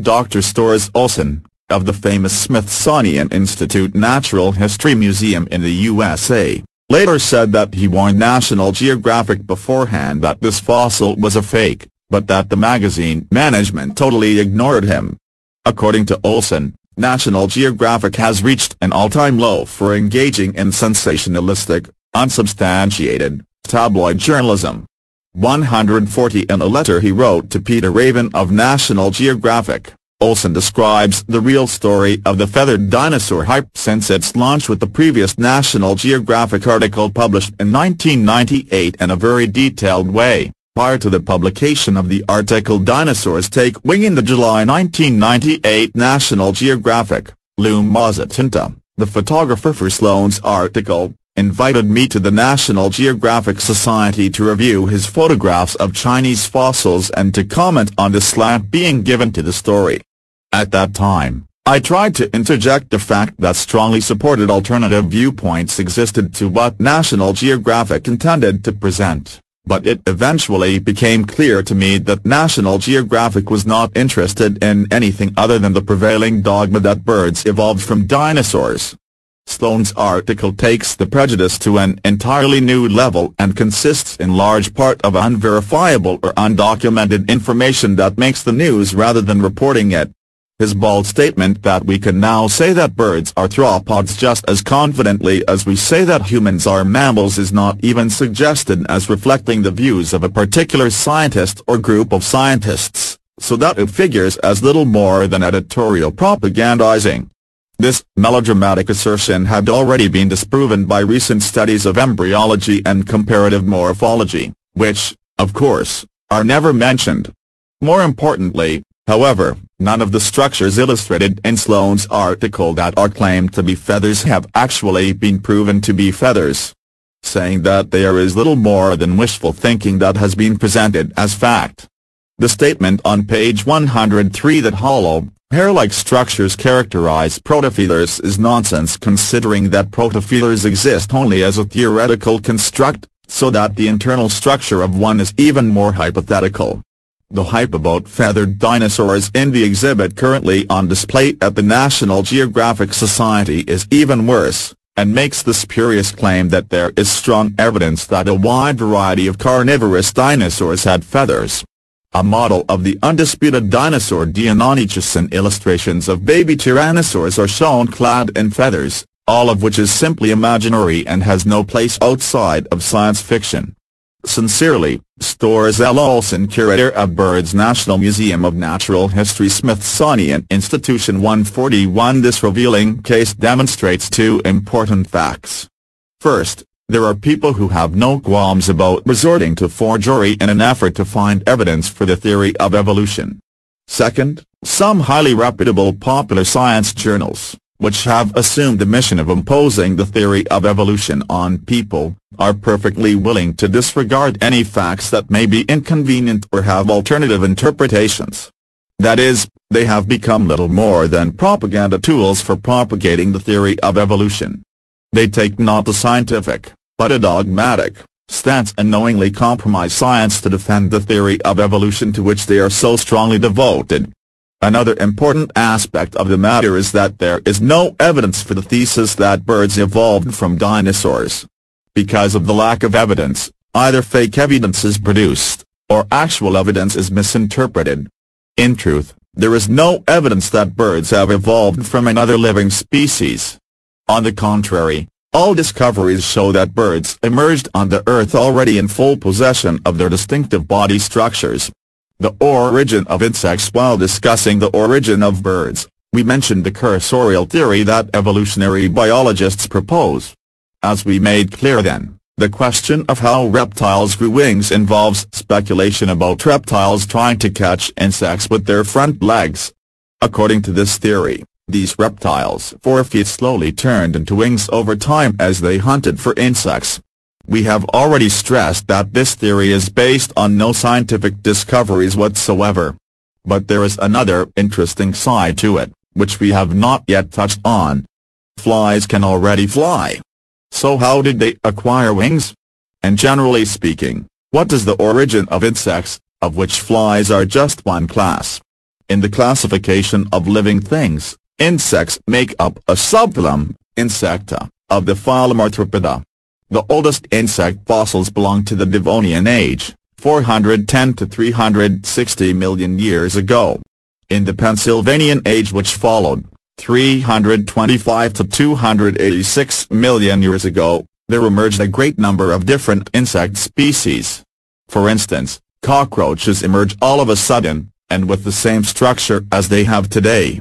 Dr. Storrs Olson, of the famous Smithsonian Institute Natural History Museum in the USA, later said that he warned National Geographic beforehand that this fossil was a fake, but that the magazine management totally ignored him. According to Olson, National Geographic has reached an all-time low for engaging in sensationalistic, unsubstantiated, tabloid journalism. 140 In a letter he wrote to Peter Raven of National Geographic, Olson describes the real story of the feathered dinosaur hype since its launch with the previous National Geographic article published in 1998 in a very detailed way. Prior to the publication of the article Dinosaurs Take Wing in the July 1998 National Geographic, Lou Mazzatenta, the photographer for Sloan's article, invited me to the National Geographic Society to review his photographs of Chinese fossils and to comment on the slant being given to the story. At that time, I tried to interject the fact that strongly supported alternative viewpoints existed to what National Geographic intended to present but it eventually became clear to me that National Geographic was not interested in anything other than the prevailing dogma that birds evolved from dinosaurs. Sloan's article takes the prejudice to an entirely new level and consists in large part of unverifiable or undocumented information that makes the news rather than reporting it. His bald statement that we can now say that birds are theropods just as confidently as we say that humans are mammals is not even suggested as reflecting the views of a particular scientist or group of scientists, so that it figures as little more than editorial propagandizing. This melodramatic assertion had already been disproven by recent studies of embryology and comparative morphology, which, of course, are never mentioned. More importantly, however, none of the structures illustrated in Sloan's article that are claimed to be feathers have actually been proven to be feathers. Saying that there is little more than wishful thinking that has been presented as fact. The statement on page 103 that hollow, Hair-like structures characterize protofeathers is nonsense considering that protofeathers exist only as a theoretical construct, so that the internal structure of one is even more hypothetical. The hype about feathered dinosaurs in the exhibit currently on display at the National Geographic Society is even worse, and makes the spurious claim that there is strong evidence that a wide variety of carnivorous dinosaurs had feathers. A model of the undisputed dinosaur Deinonychus and illustrations of baby tyrannosaurs are shown clad in feathers, all of which is simply imaginary and has no place outside of science fiction. Sincerely, Storrs L. Olson Curator of Birds National Museum of Natural History Smithsonian Institution 141 This revealing case demonstrates two important facts. First, there are people who have no qualms about resorting to forgery in an effort to find evidence for the theory of evolution. Second, some highly reputable popular science journals, which have assumed the mission of imposing the theory of evolution on people, are perfectly willing to disregard any facts that may be inconvenient or have alternative interpretations. That is, they have become little more than propaganda tools for propagating the theory of evolution. They take not a scientific, but a dogmatic, stance and knowingly compromise science to defend the theory of evolution to which they are so strongly devoted. Another important aspect of the matter is that there is no evidence for the thesis that birds evolved from dinosaurs. Because of the lack of evidence, either fake evidence is produced, or actual evidence is misinterpreted. In truth, there is no evidence that birds have evolved from another living species. On the contrary, all discoveries show that birds emerged on the Earth already in full possession of their distinctive body structures. The origin of insects While discussing the origin of birds, we mentioned the cursorial theory that evolutionary biologists propose. As we made clear then, the question of how reptiles grew wings involves speculation about reptiles trying to catch insects with their front legs. According to this theory, these reptiles' forefeet slowly turned into wings over time as they hunted for insects. We have already stressed that this theory is based on no scientific discoveries whatsoever. But there is another interesting side to it, which we have not yet touched on. Flies can already fly. So how did they acquire wings? And generally speaking, what is the origin of insects, of which flies are just one class? In the classification of living things, Insects make up a subphylum, Insecta, of the phylum Arthropoda. The oldest insect fossils belong to the Devonian age, 410 to 360 million years ago. In the Pennsylvanian age which followed, 325 to 286 million years ago, there emerged a great number of different insect species. For instance, cockroaches emerge all of a sudden, and with the same structure as they have today.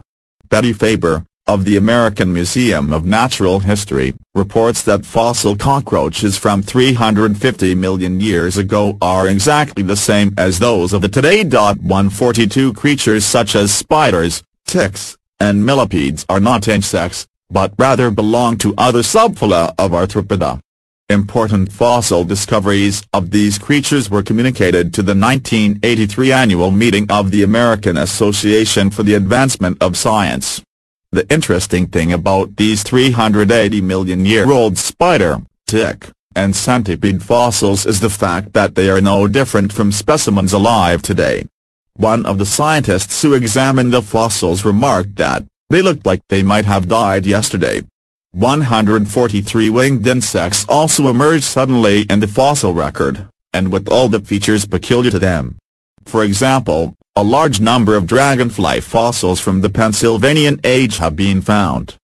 Betty Faber, of the American Museum of Natural History, reports that fossil cockroaches from 350 million years ago are exactly the same as those of the today. 142 creatures such as spiders, ticks, and millipedes are not insects, but rather belong to other subphyla of arthropoda. Important fossil discoveries of these creatures were communicated to the 1983 annual meeting of the American Association for the Advancement of Science. The interesting thing about these 380 million year old spider, tick, and centipede fossils is the fact that they are no different from specimens alive today. One of the scientists who examined the fossils remarked that, they looked like they might have died yesterday. 143 winged insects also emerged suddenly in the fossil record, and with all the features peculiar to them. For example, a large number of dragonfly fossils from the Pennsylvanian age have been found.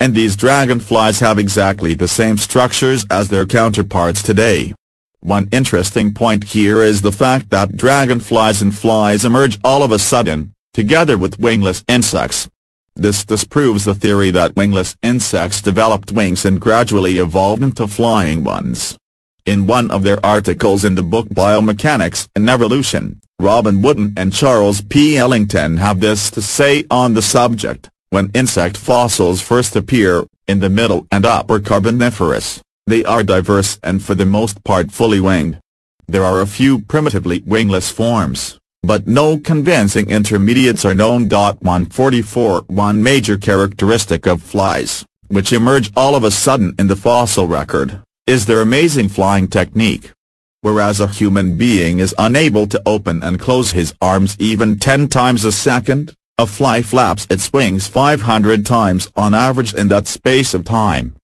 And these dragonflies have exactly the same structures as their counterparts today. One interesting point here is the fact that dragonflies and flies emerge all of a sudden, together with wingless insects. This disproves the theory that wingless insects developed wings and gradually evolved into flying ones. In one of their articles in the book Biomechanics and Evolution, Robin Wootton and Charles P. Ellington have this to say on the subject, when insect fossils first appear, in the middle and upper Carboniferous, they are diverse and for the most part fully winged. There are a few primitively wingless forms, but no convincing intermediates are known. 144 One major characteristic of flies, which emerge all of a sudden in the fossil record, is their amazing flying technique. Whereas a human being is unable to open and close his arms even 10 times a second, a fly flaps its wings 500 times on average in that space of time.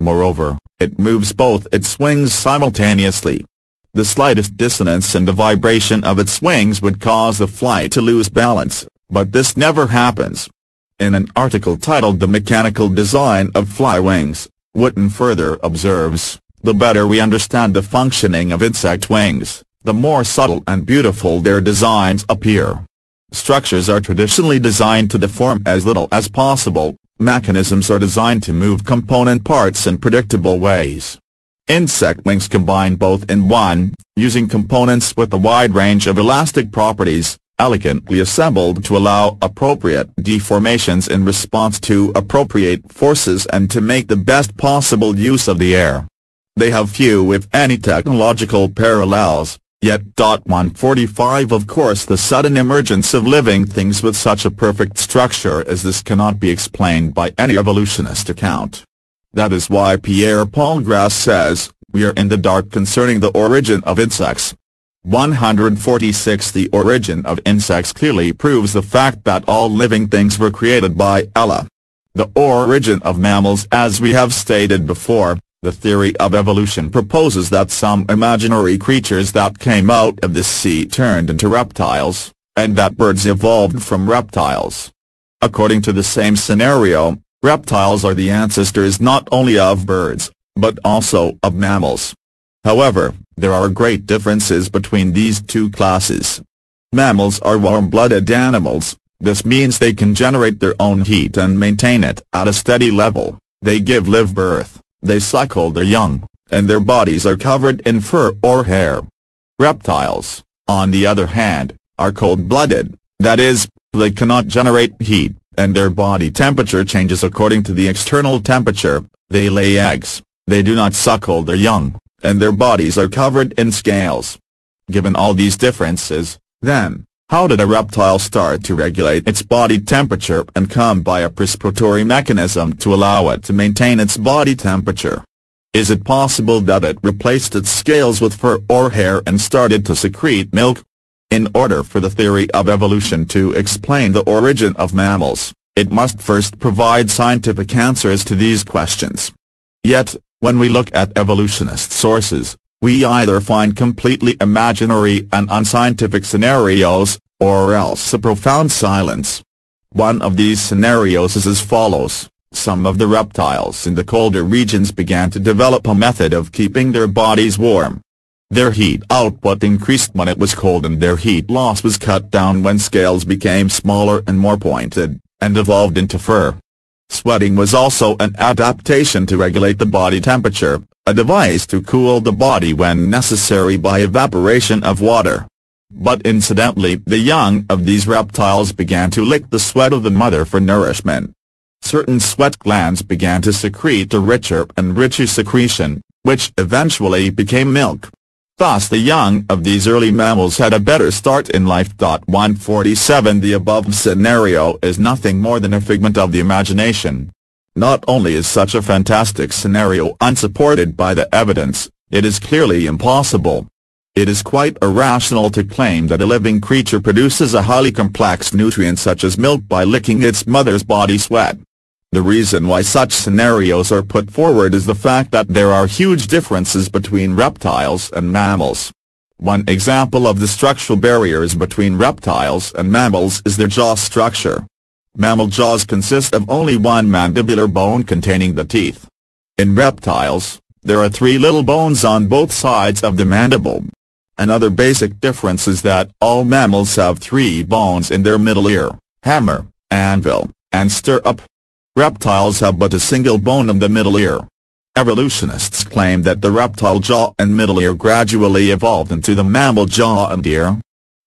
Moreover, it moves both its wings simultaneously. The slightest dissonance in the vibration of its wings would cause the fly to lose balance, but this never happens. In an article titled The Mechanical Design of Fly Wings, Wootton further observes, the better we understand the functioning of insect wings, the more subtle and beautiful their designs appear. Structures are traditionally designed to deform as little as possible, Mechanisms are designed to move component parts in predictable ways. Insect wings combine both in one, using components with a wide range of elastic properties, elegantly assembled to allow appropriate deformations in response to appropriate forces and to make the best possible use of the air. They have few if any technological parallels, Yet. 145 Of course the sudden emergence of living things with such a perfect structure as this cannot be explained by any evolutionist account. That is why Pierre-Paul Grassé says, we are in the dark concerning the origin of insects. 146 The origin of insects clearly proves the fact that all living things were created by Allah. The origin of mammals as we have stated before, the theory of evolution proposes that some imaginary creatures that came out of the sea turned into reptiles, and that birds evolved from reptiles. According to the same scenario, reptiles are the ancestors not only of birds, but also of mammals. However, there are great differences between these two classes. Mammals are warm-blooded animals, this means they can generate their own heat and maintain it at a steady level, they give live birth they suckle their young, and their bodies are covered in fur or hair. Reptiles, on the other hand, are cold-blooded, that is, they cannot generate heat, and their body temperature changes according to the external temperature, they lay eggs, they do not suckle their young, and their bodies are covered in scales. Given all these differences, then, how did a reptile start to regulate its body temperature and come by a respiratory mechanism to allow it to maintain its body temperature? Is it possible that it replaced its scales with fur or hair and started to secrete milk? In order for the theory of evolution to explain the origin of mammals, it must first provide scientific answers to these questions. Yet, when we look at evolutionist sources, we either find completely imaginary and unscientific scenarios, or else a profound silence. One of these scenarios is as follows. Some of the reptiles in the colder regions began to develop a method of keeping their bodies warm. Their heat output increased when it was cold and their heat loss was cut down when scales became smaller and more pointed, and evolved into fur. Sweating was also an adaptation to regulate the body temperature, a device to cool the body when necessary by evaporation of water. But incidentally the young of these reptiles began to lick the sweat of the mother for nourishment. Certain sweat glands began to secrete a richer and richer secretion, which eventually became milk. Thus the young of these early mammals had a better start in life. 147 The above scenario is nothing more than a figment of the imagination. Not only is such a fantastic scenario unsupported by the evidence, it is clearly impossible. It is quite irrational to claim that a living creature produces a highly complex nutrient such as milk by licking its mother's body sweat. The reason why such scenarios are put forward is the fact that there are huge differences between reptiles and mammals. One example of the structural barriers between reptiles and mammals is their jaw structure. Mammal jaws consist of only one mandibular bone containing the teeth. In reptiles, there are three little bones on both sides of the mandible. Another basic difference is that all mammals have three bones in their middle ear, hammer, anvil, and stirrup. Reptiles have but a single bone in the middle ear. Evolutionists claim that the reptile jaw and middle ear gradually evolved into the mammal jaw and ear.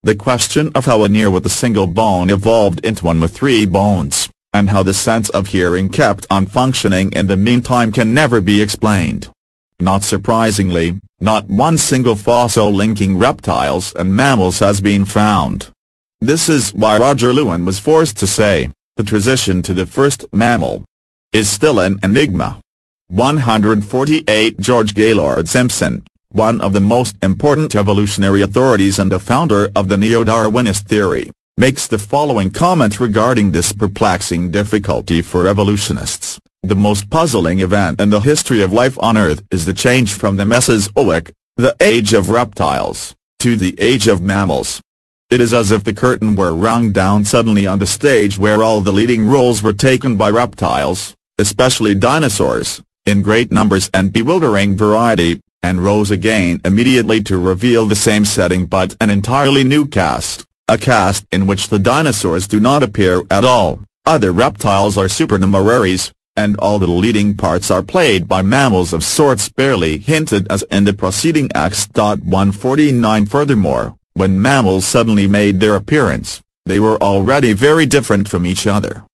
The question of how an ear with a single bone evolved into one with three bones, and how the sense of hearing kept on functioning in the meantime can never be explained. Not surprisingly, not one single fossil linking reptiles and mammals has been found. This is why Roger Lewin was forced to say, the transition to the first mammal is still an enigma. 148 George Gaylord Simpson, one of the most important evolutionary authorities and the founder of the neo-Darwinist theory, makes the following comment regarding this perplexing difficulty for evolutionists. The most puzzling event in the history of life on Earth is the change from the Mesozoic, the age of reptiles, to the age of mammals. It is as if the curtain were rung down suddenly on the stage where all the leading roles were taken by reptiles, especially dinosaurs, in great numbers and bewildering variety, and rose again immediately to reveal the same setting but an entirely new cast, a cast in which the dinosaurs do not appear at all, other reptiles are supernumeraries, and all the leading parts are played by mammals of sorts barely hinted as in the preceding Acts. 149 Furthermore, when mammals suddenly made their appearance, they were already very different from each other.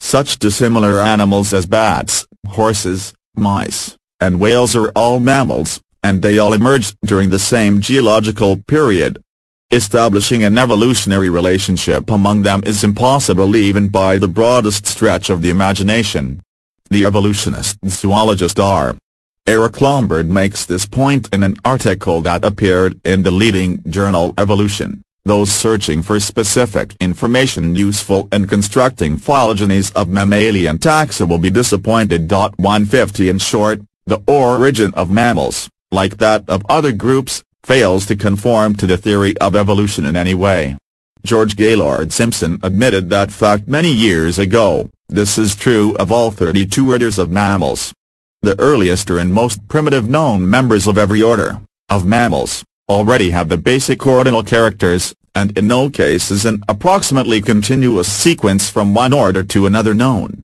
Such dissimilar animals as bats, horses, mice, and whales are all mammals, and they all emerged during the same geological period. Establishing an evolutionary relationship among them is impossible even by the broadest stretch of the imagination. The evolutionist zoologist R. Eric Lombard makes this point in an article that appeared in the leading journal Evolution. Those searching for specific information useful in constructing phylogenies of mammalian taxa will be disappointed. 150 In short, the origin of mammals, like that of other groups, fails to conform to the theory of evolution in any way. George Gaylord Simpson admitted that fact many years ago, this is true of all 32 orders of mammals. The earliest and most primitive known members of every order, of mammals, already have the basic ordinal characters, and in no cases an approximately continuous sequence from one order to another known.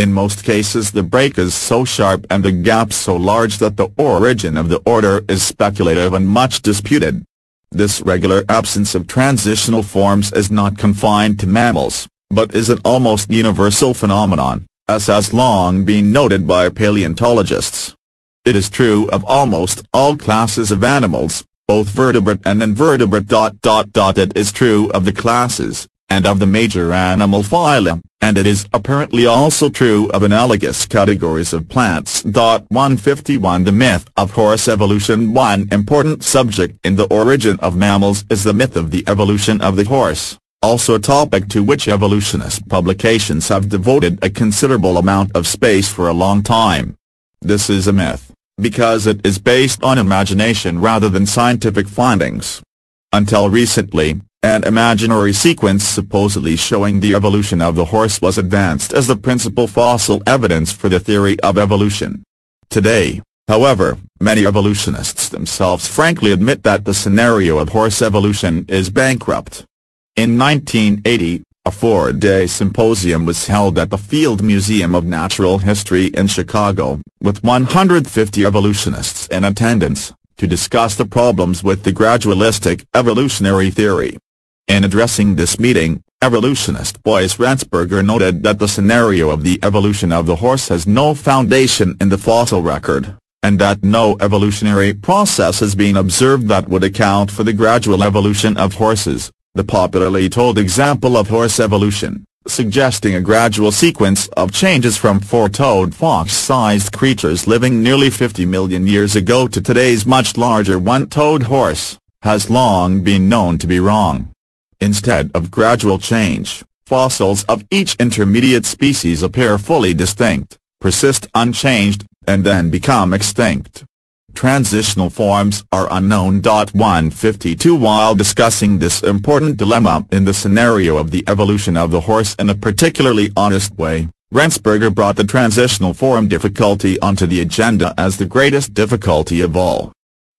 In most cases the break is so sharp and the gap so large that the origin of the order is speculative and much disputed. This regular absence of transitional forms is not confined to mammals, but is an almost universal phenomenon, as has long been noted by paleontologists. It is true of almost all classes of animals, both vertebrate and invertebrate. It is true of the classes, and of the major animal phylum, and it is apparently also true of analogous categories of plants. 151 The myth of horse evolution One important subject in the origin of mammals is the myth of the evolution of the horse, also a topic to which evolutionist publications have devoted a considerable amount of space for a long time. This is a myth, because it is based on imagination rather than scientific findings. Until recently, an imaginary sequence supposedly showing the evolution of the horse was advanced as the principal fossil evidence for the theory of evolution. Today, however, many evolutionists themselves frankly admit that the scenario of horse evolution is bankrupt. In 1980, a four-day symposium was held at the Field Museum of Natural History in Chicago, with 150 evolutionists in attendance, to discuss the problems with the gradualistic evolutionary theory. In addressing this meeting, evolutionist Boyce Rensberger noted that the scenario of the evolution of the horse has no foundation in the fossil record, and that no evolutionary process has been observed that would account for the gradual evolution of horses, the popularly told example of horse evolution, suggesting a gradual sequence of changes from four-toed fox-sized creatures living nearly 50 million years ago to today's much larger one-toed horse, has long been known to be wrong. Instead of gradual change, fossils of each intermediate species appear fully distinct, persist unchanged, and then become extinct. Transitional forms are unknown. 152 While discussing this important dilemma in the scenario of the evolution of the horse in a particularly honest way, Rensberger brought the transitional form difficulty onto the agenda as the greatest difficulty of all.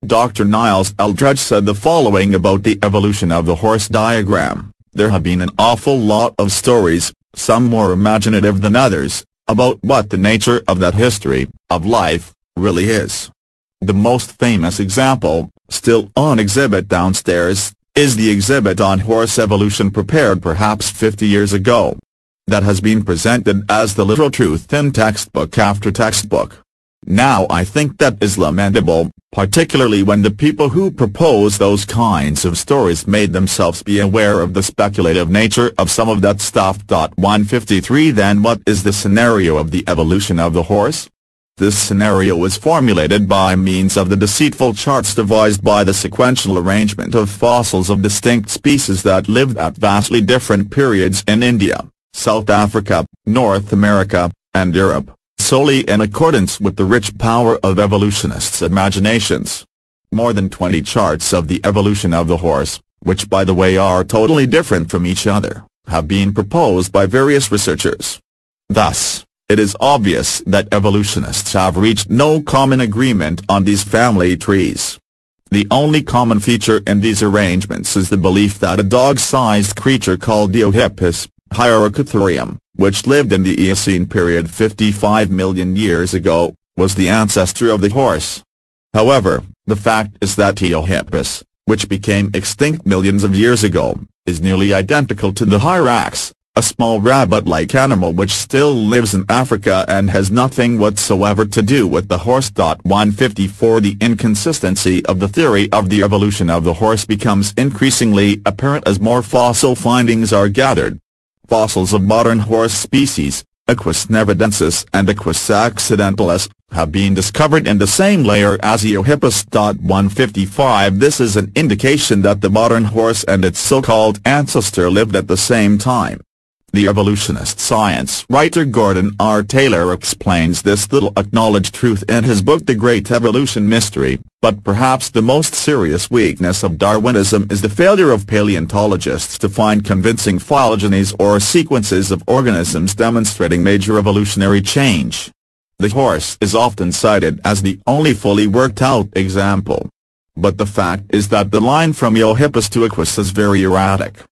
Dr. Niles Eldredge said the following about the evolution of the horse diagram, there have been an awful lot of stories, some more imaginative than others, about what the nature of that history, of life, really is. The most famous example, still on exhibit downstairs, is the exhibit on horse evolution prepared perhaps 50 years ago. That has been presented as the literal truth in textbook after textbook. Now I think that is lamentable, particularly when the people who propose those kinds of stories made themselves be aware of the speculative nature of some of that stuff. 153 Then what is the scenario of the evolution of the horse? This scenario was formulated by means of the deceitful charts devised by the sequential arrangement of fossils of distinct species that lived at vastly different periods in India, South Africa, North America, and Europe, solely in accordance with the rich power of evolutionists' imaginations. More than 20 charts of the evolution of the horse, which by the way are totally different from each other, have been proposed by various researchers. Thus, it is obvious that evolutionists have reached no common agreement on these family trees. The only common feature in these arrangements is the belief that a dog-sized creature called Eohippus, Hyracotherium, which lived in the Eocene period 55 million years ago, was the ancestor of the horse. However, the fact is that Eohippus, which became extinct millions of years ago, is nearly identical to the Hyrax, a small rabbit-like animal which still lives in Africa and has nothing whatsoever to do with the horse. 154 The inconsistency of the theory of the evolution of the horse becomes increasingly apparent as more fossil findings are gathered. Fossils of modern horse species, Equus nevadensis and Equus occidentalis, have been discovered in the same layer as Eohippus. 155 This is an indication that the modern horse and its so-called ancestor lived at the same time. The evolutionist science writer Gordon R. Taylor explains this little acknowledged truth in his book The Great Evolution Mystery, but perhaps the most serious weakness of Darwinism is the failure of paleontologists to find convincing phylogenies or sequences of organisms demonstrating major evolutionary change. The horse is often cited as the only fully worked-out example. But the fact is that the line from Eohippus to Equus is very erratic.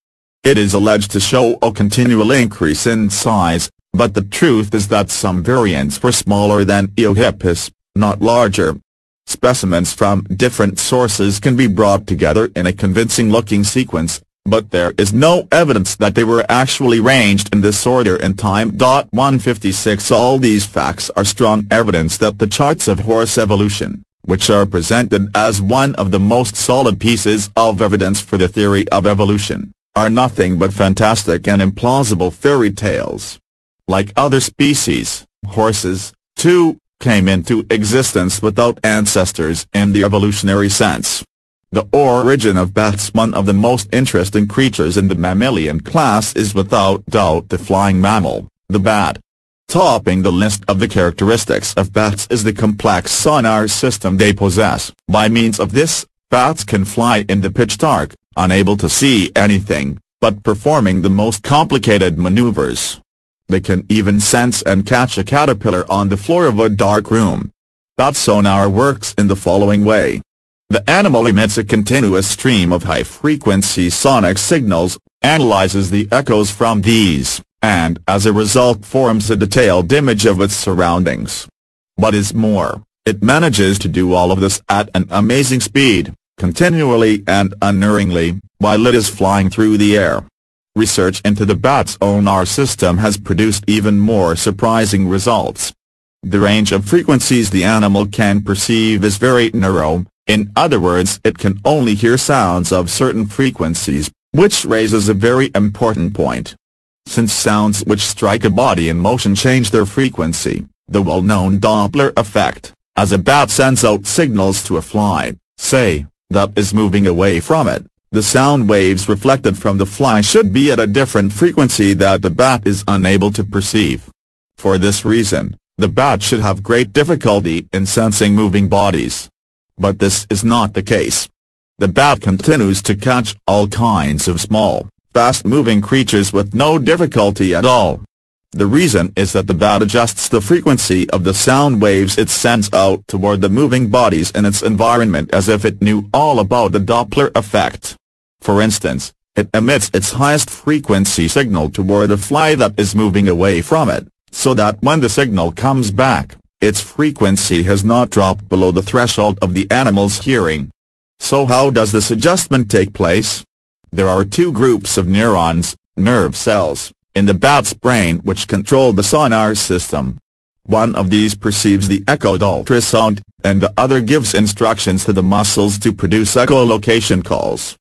It is alleged to show a continual increase in size, but the truth is that some variants were smaller than Eohippus, not larger. Specimens from different sources can be brought together in a convincing-looking sequence, but there is no evidence that they were actually ranged in this order in time. 156 All these facts are strong evidence that the charts of horse evolution, which are presented as one of the most solid pieces of evidence for the theory of evolution, are nothing but fantastic and implausible fairy tales. Like other species, horses, too, came into existence without ancestors in the evolutionary sense. The origin of bats one of the most interesting creatures in the mammalian class is without doubt the flying mammal, the bat. Topping the list of the characteristics of bats is the complex sonar system they possess. By means of this, bats can fly in the pitch dark, unable to see anything, but performing the most complicated maneuvers. They can even sense and catch a caterpillar on the floor of a dark room. That sonar works in the following way. The animal emits a continuous stream of high-frequency sonic signals, analyzes the echoes from these, and as a result forms a detailed image of its surroundings. What is more, it manages to do all of this at an amazing speed continually and unerringly, while it is flying through the air. Research into the bat's sonar system has produced even more surprising results. The range of frequencies the animal can perceive is very narrow, in other words it can only hear sounds of certain frequencies, which raises a very important point. since sounds which strike a body in motion change their frequency, the well-known Doppler effect, as a bat sends out signals to a fly, say, that is moving away from it, the sound waves reflected from the fly should be at a different frequency that the bat is unable to perceive. For this reason, the bat should have great difficulty in sensing moving bodies. But this is not the case. The bat continues to catch all kinds of small, fast-moving creatures with no difficulty at all. The reason is that the bat adjusts the frequency of the sound waves it sends out toward the moving bodies in its environment as if it knew all about the Doppler effect. For instance, it emits its highest frequency signal toward a fly that is moving away from it so that when the signal comes back, its frequency has not dropped below the threshold of the animal's hearing. So how does this adjustment take place? There are two groups of neurons, nerve cells, in the bat's brain which control the sonar system. One of these perceives the echoed ultrasound, and the other gives instructions to the muscles to produce echolocation calls.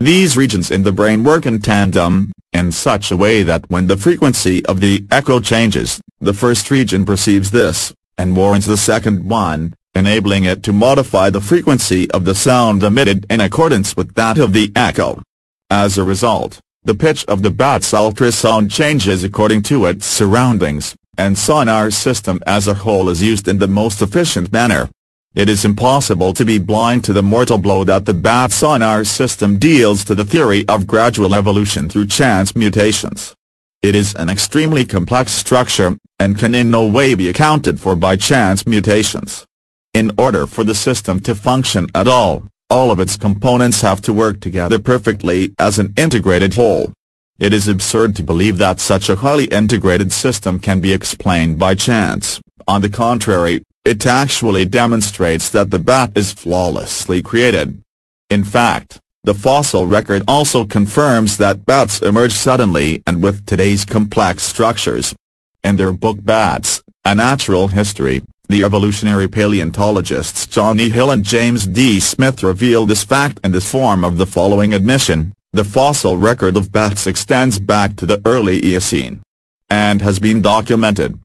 These regions in the brain work in tandem, in such a way that when the frequency of the echo changes, the first region perceives this, and warns the second one, enabling it to modify the frequency of the sound emitted in accordance with that of the echo. As a result, the pitch of the bat's ultrasound changes according to its surroundings, and sonar system as a whole is used in the most efficient manner. It is impossible to be blind to the mortal blow that the bat sonar system deals to the theory of gradual evolution through chance mutations. It is an extremely complex structure, and can in no way be accounted for by chance mutations. In order for the system to function at all, all of its components have to work together perfectly as an integrated whole. It is absurd to believe that such a highly integrated system can be explained by chance, on the contrary, it actually demonstrates that the bat is flawlessly created. In fact, the fossil record also confirms that bats emerge suddenly and with today's complex structures. In their book Bats, A Natural History, the evolutionary paleontologists John E. Hill and James D. Smith reveal this fact in the form of the following admission, the fossil record of bats extends back to the early Eocene. And has been documented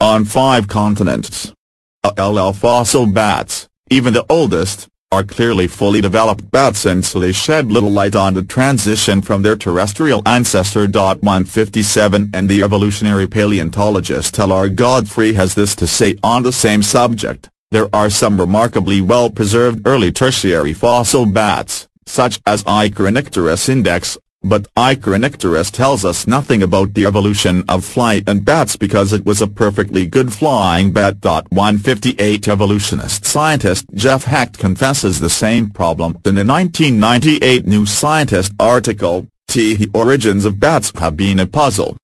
on five continents. LL fossil bats, even the oldest, are clearly fully developed bats and so they shed little light on the transition from their terrestrial ancestor. 157 and the evolutionary paleontologist L.R. Godfrey has this to say on the same subject, there are some remarkably well-preserved early tertiary fossil bats, such as Icaronycteris index, but Icaronycteris tells us nothing about the evolution of flight and bats because it was a perfectly good flying bat. 158 Evolutionist scientist Jeff Hecht confesses the same problem in a 1998 New Scientist article, The origins of bats have been a puzzle.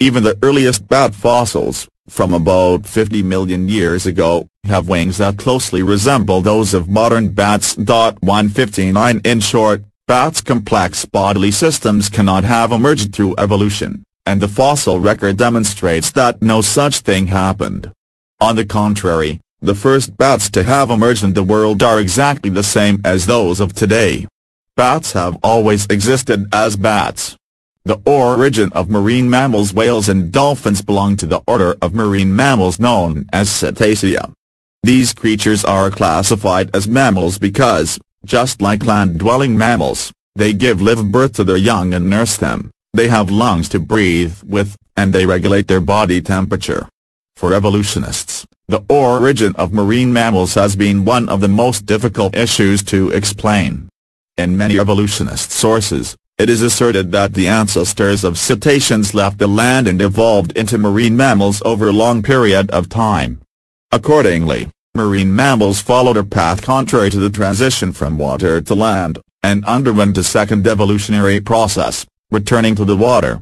Even the earliest bat fossils, from about 50 million years ago, have wings that closely resemble those of modern bats. 159 In short, Bats' complex bodily systems cannot have emerged through evolution, and the fossil record demonstrates that no such thing happened. On the contrary, the first bats to have emerged in the world are exactly the same as those of today. Bats have always existed as bats. The origin of marine mammals whales and dolphins belong to the order of marine mammals known as Cetacea. These creatures are classified as mammals because, just like land-dwelling mammals, they give live birth to their young and nurse them, they have lungs to breathe with, and they regulate their body temperature. For evolutionists, the origin of marine mammals has been one of the most difficult issues to explain. In many evolutionist sources, it is asserted that the ancestors of cetaceans left the land and evolved into marine mammals over a long period of time. Accordingly, marine mammals followed a path contrary to the transition from water to land, and underwent a second evolutionary process, returning to the water.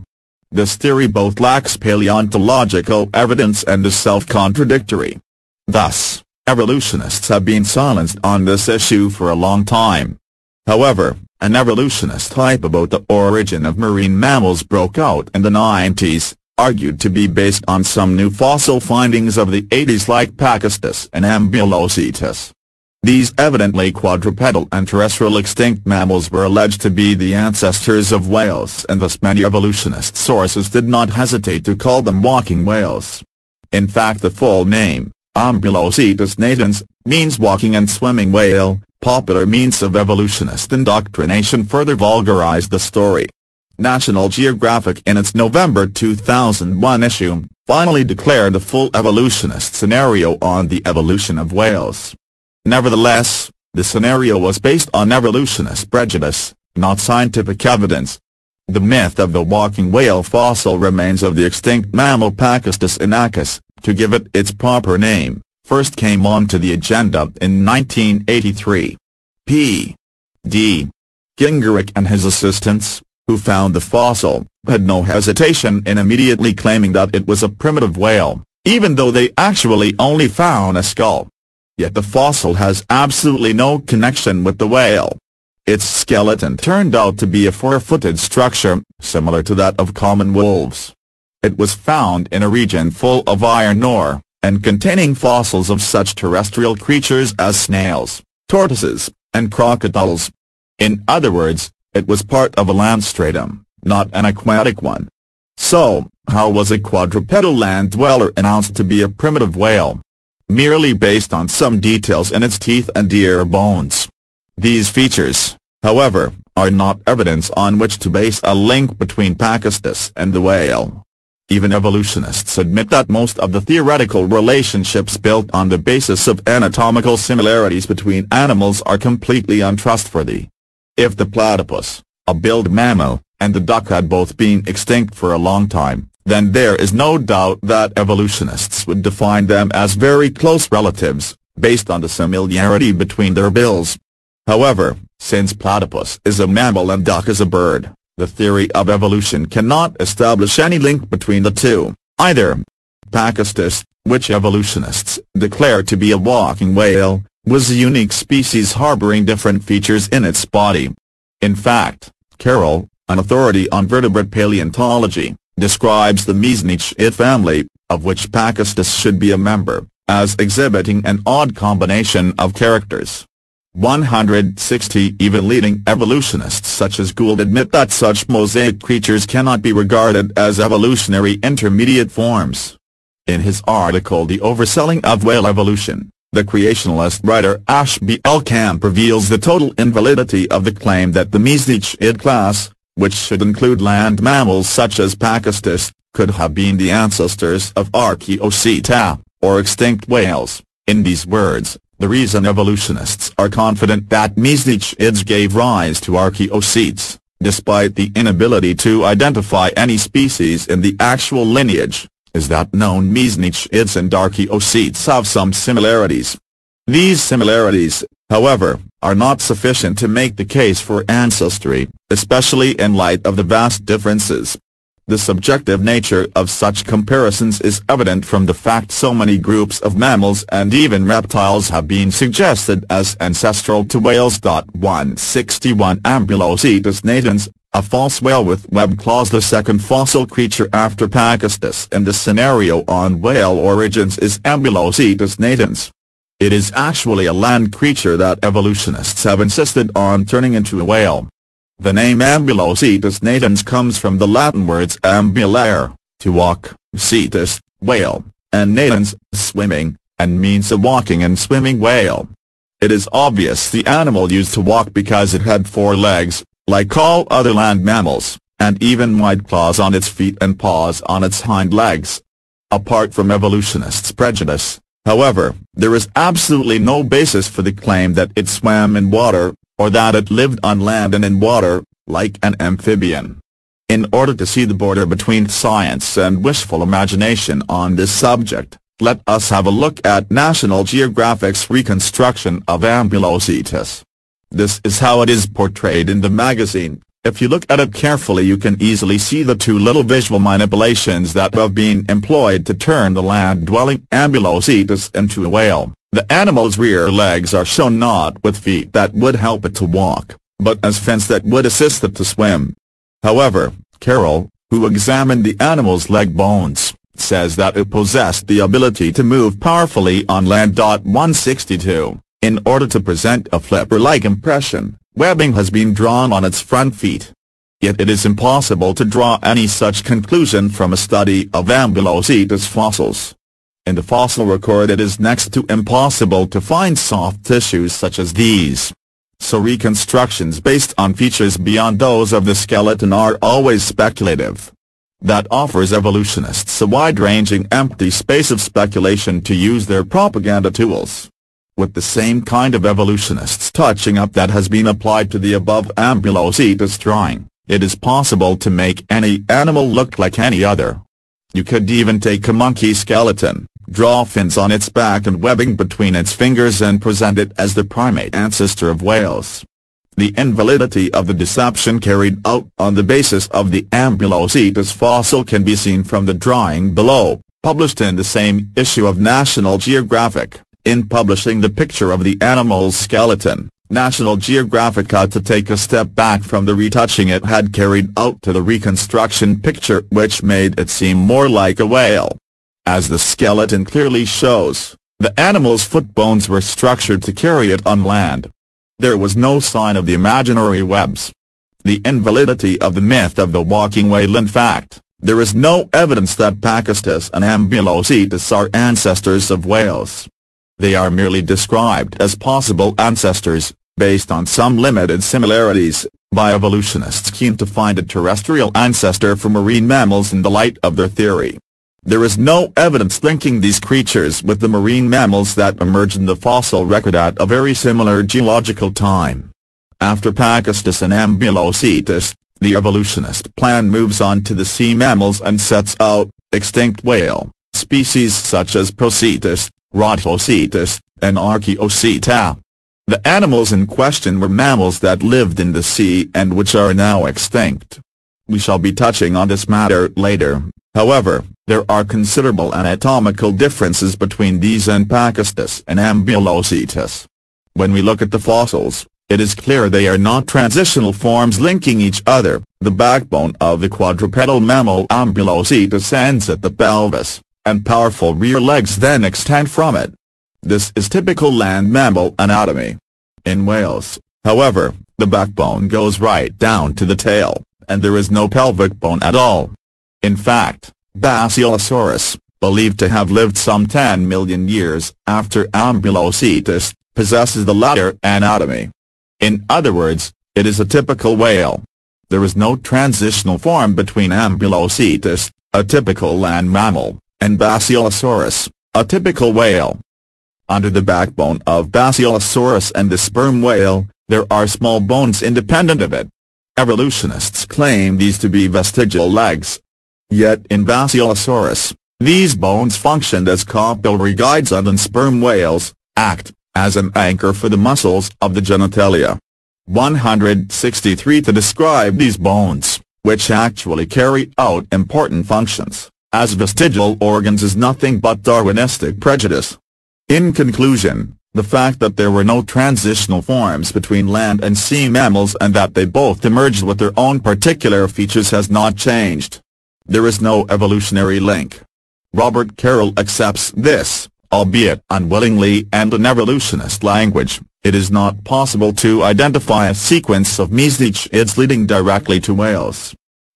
This theory both lacks paleontological evidence and is self-contradictory. Thus, evolutionists have been silenced on this issue for a long time. However, an evolutionist hype about the origin of marine mammals broke out in the 90s, argued to be based on some new fossil findings of the 80s like Pakicetus and Ambulocetus. These evidently quadrupedal and terrestrial extinct mammals were alleged to be the ancestors of whales and thus many evolutionist sources did not hesitate to call them walking whales. In fact the full name, Ambulocetus natans, means walking and swimming whale, popular means of evolutionist indoctrination further vulgarized the story. National Geographic in its November 2001 issue, finally declared the full evolutionist scenario on the evolution of whales. Nevertheless, the scenario was based on evolutionist prejudice, not scientific evidence. The myth of the walking whale fossil remains of the extinct mammal Pakicetus inachus, to give it its proper name, first came onto the agenda in 1983. P. D. Gingerich and his assistants, who found the fossil, had no hesitation in immediately claiming that it was a primitive whale, even though they actually only found a skull. Yet the fossil has absolutely no connection with the whale. Its skeleton turned out to be a four-footed structure, similar to that of common wolves. It was found in a region full of iron ore, and containing fossils of such terrestrial creatures as snails, tortoises, and crocodiles. In other words, it was part of a land stratum, not an aquatic one. So, how was a quadrupedal land dweller announced to be a primitive whale? merely based on some details in its teeth and ear bones. These features, however, are not evidence on which to base a link between Pakicetus and the whale. Even evolutionists admit that most of the theoretical relationships built on the basis of anatomical similarities between animals are completely untrustworthy. If the platypus, a billed mammal, and the duck had both been extinct for a long time, then there is no doubt that evolutionists would define them as very close relatives, based on the similarity between their bills. However, since platypus is a mammal and duck is a bird, the theory of evolution cannot establish any link between the two, either. Pakicetus, which evolutionists declare to be a walking whale, was a unique species harboring different features in its body. In fact, Carroll, an authority on vertebrate paleontology, describes the Mesonychid family, of which Pakicetus should be a member, as exhibiting an odd combination of characters. 160 Even leading evolutionists such as Gould admit that such mosaic creatures cannot be regarded as evolutionary intermediate forms. In his article The Overselling of Whale Evolution, the creationalist writer Ashby L. Camp reveals the total invalidity of the claim that the Mesonychid class, which should include land mammals such as Pakicetus, could have been the ancestors of Archaeoceti, or extinct whales. In these words, the reason evolutionists are confident that Mesonychids gave rise to Archaeocetes, despite the inability to identify any species in the actual lineage, is that known Mesonychids and Archaeocetes oh, have some similarities. These similarities, however, are not sufficient to make the case for ancestry, especially in light of the vast differences. The subjective nature of such comparisons is evident from the fact so many groups of mammals and even reptiles have been suggested as ancestral to whales. 161 Ambulocetus natans, a false whale with web claws the second fossil creature after Pakicetus in the scenario on whale origins is Ambulocetus natans. It is actually a land creature that evolutionists have insisted on turning into a whale. The name Ambulocetus natans comes from the Latin words ambulare, to walk, cetus, whale, and natans, swimming, and means a walking and swimming whale. It is obvious the animal used to walk because it had four legs, like all other land mammals, and even wide claws on its feet and paws on its hind legs. Apart from evolutionists' prejudice, However, there is absolutely no basis for the claim that it swam in water, or that it lived on land and in water, like an amphibian. In order to see the border between science and wishful imagination on this subject, let us have a look at National Geographic's reconstruction of Ambulocetus. This is how it is portrayed in the magazine, if you look at it carefully you can easily see the two little visual manipulations that have been employed to turn the land-dwelling Ambulocetus into a whale. The animal's rear legs are shown not with feet that would help it to walk, but as fins that would assist it to swim. However, Carroll, who examined the animal's leg bones, says that it possessed the ability to move powerfully on land. 162 In order to present a flipper-like impression, webbing has been drawn on its front feet. Yet it is impossible to draw any such conclusion from a study of Ambulocetus fossils. In the fossil record it is next to impossible to find soft tissues such as these. So reconstructions based on features beyond those of the skeleton are always speculative. That offers evolutionists a wide-ranging empty space of speculation to use their propaganda tools. With the same kind of evolutionists touching up that has been applied to the above Ambulocetus drawing, it is possible to make any animal look like any other. You could even take a monkey skeleton, draw fins on its back and webbing between its fingers and present it as the primate ancestor of whales. The invalidity of the deception carried out on the basis of the Ambulocetus fossil can be seen from the drawing below, published in the same issue of National Geographic. In publishing the picture of the animal's skeleton, National Geographic had to take a step back from the retouching it had carried out to the reconstruction picture which made it seem more like a whale. As the skeleton clearly shows, the animal's foot bones were structured to carry it on land. There was no sign of the imaginary webs. The invalidity of the myth of the walking whale in fact, there is no evidence that Pakicetus and Ambulocetus are ancestors of whales. They are merely described as possible ancestors, based on some limited similarities, by evolutionists keen to find a terrestrial ancestor for marine mammals in the light of their theory. There is no evidence linking these creatures with the marine mammals that emerged in the fossil record at a very similar geological time. After Pakicetus and Ambulocetus, the evolutionist plan moves on to the sea mammals and sets out, extinct whale, species such as Procetus, Rodhocetus, and Archaeoceti. The animals in question were mammals that lived in the sea and which are now extinct. We shall be touching on this matter later, however, there are considerable anatomical differences between these and Pakicetus and Ambulocetus. When we look at the fossils, it is clear they are not transitional forms linking each other. The backbone of the quadrupedal mammal Ambulocetus ends at the pelvis, and powerful rear legs then extend from it. This is typical land mammal anatomy. In whales, however, the backbone goes right down to the tail, and there is no pelvic bone at all. In fact, Basilosaurus, believed to have lived some 10 million years after Ambulocetus, possesses the latter anatomy. In other words, it is a typical whale. There is no transitional form between Ambulocetus, a typical land mammal, and Basilosaurus, a typical whale. Under the backbone of Basilosaurus and the sperm whale, there are small bones independent of it. Evolutionists claim these to be vestigial legs, Yet in Basilosaurus, these bones functioned as copulatory guides and in sperm whales, act as an anchor for the muscles of the genitalia. 163 To describe these bones, which actually carry out important functions, as vestigial organs is nothing but Darwinistic prejudice. In conclusion, the fact that there were no transitional forms between land and sea mammals and that they both emerged with their own particular features has not changed. There is no evolutionary link. Robert Carroll accepts this, albeit unwillingly and in evolutionist language, it is not possible to identify a sequence of mesetids leading directly to whales.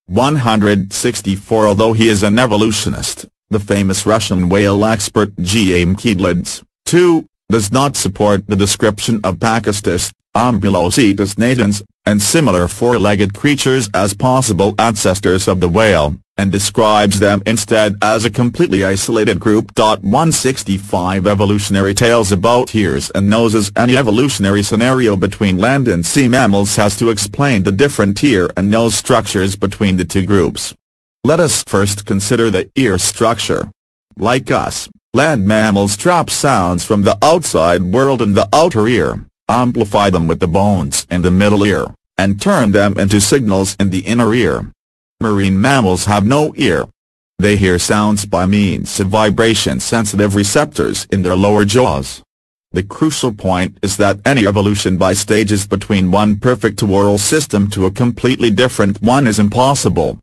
164 Although he is an evolutionist, the famous Russian whale expert G. M. Kydlitz, too, does not support the description of Pakicetus, Ambulocetus natans, and similar four-legged creatures as possible ancestors of the whale and describes them instead as a completely isolated group. 165 Evolutionary tales about ears and noses Any evolutionary scenario between land and sea mammals has to explain the different ear and nose structures between the two groups. Let us first consider the ear structure. Like us, land mammals trap sounds from the outside world in the outer ear, amplify them with the bones in the middle ear, and turn them into signals in the inner ear. Marine mammals have no ear. They hear sounds by means of vibration-sensitive receptors in their lower jaws. The crucial point is that any evolution by stages between one perfect aural system to a completely different one is impossible.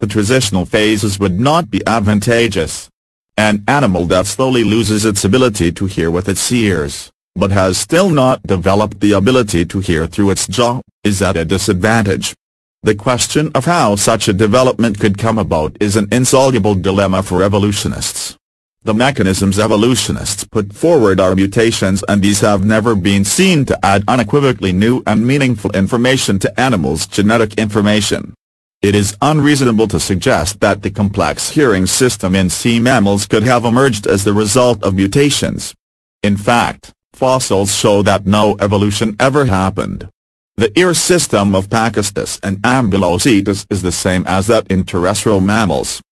The transitional phases would not be advantageous. An animal that slowly loses its ability to hear with its ears, but has still not developed the ability to hear through its jaw, is at a disadvantage. The question of how such a development could come about is an insoluble dilemma for evolutionists. The mechanisms evolutionists put forward are mutations and these have never been seen to add unequivocally new and meaningful information to animals' genetic information. It is unreasonable to suggest that the complex hearing system in sea mammals could have emerged as the result of mutations. In fact, fossils show that no evolution ever happened. The ear system of Pakicetus and Ambulocetus is the same as that in terrestrial mammals.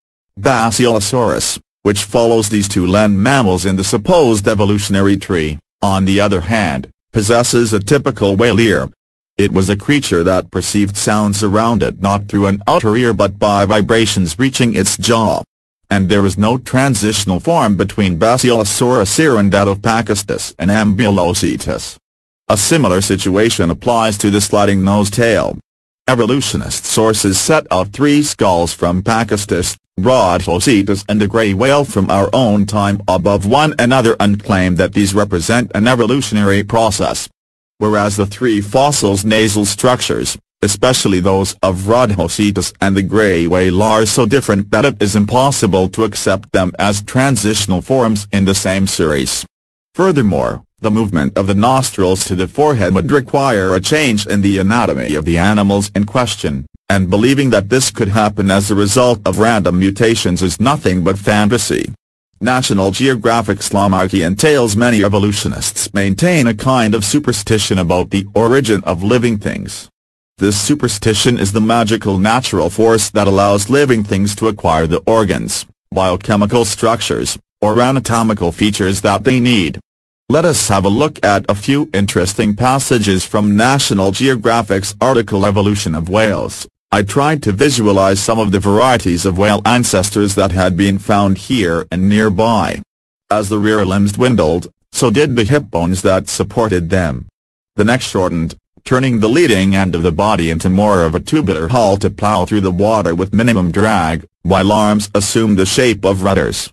Basilosaurus, which follows these two land mammals in the supposed evolutionary tree, on the other hand, possesses a typical whale ear. It was a creature that perceived sounds around it not through an outer ear but by vibrations reaching its jaw. And there is no transitional form between Basilosaurus ear and Ambulocetus. A similar situation applies to the sliding nose tale. Evolutionist sources set out three skulls from Pakicetus, Rodhocetus and a gray whale from our own time above one another and claim that these represent an evolutionary process. Whereas the three fossils' nasal structures, especially those of Rodhocetus and the gray whale are so different that it is impossible to accept them as transitional forms in the same series. Furthermore, the movement of the nostrils to the forehead would require a change in the anatomy of the animals in question, and believing that this could happen as a result of random mutations is nothing but fantasy. National Geographic's Lamarckian Tales Many evolutionists maintain a kind of superstition about the origin of living things. This superstition is the magical natural force that allows living things to acquire the organs, biochemical structures, or anatomical features that they need. Let us have a look at a few interesting passages from National Geographic's article Evolution of Whales. I tried to visualize some of the varieties of whale ancestors that had been found here and nearby. As the rear limbs dwindled, so did the hip bones that supported them. The neck shortened, turning the leading end of the body into more of a tubular hull to plow through the water with minimum drag, while arms assumed the shape of rudders.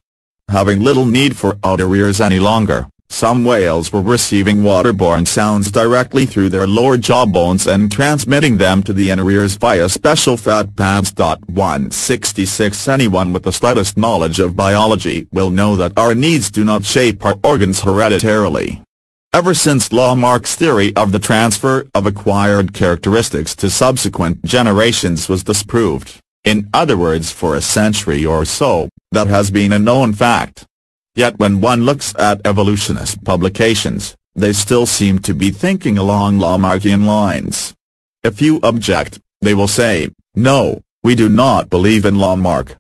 Having little need for outer ears any longer, some whales were receiving waterborne sounds directly through their lower jawbones and transmitting them to the inner ears via special fat pads. 166 Anyone with the slightest knowledge of biology will know that our needs do not shape our organs hereditarily. Ever since Lamarck's theory of the transfer of acquired characteristics to subsequent generations was disproved, in other words for a century or so, that has been a known fact. Yet when one looks at evolutionist publications, they still seem to be thinking along Lamarckian lines. If you object, they will say, no, we do not believe in Lamarck.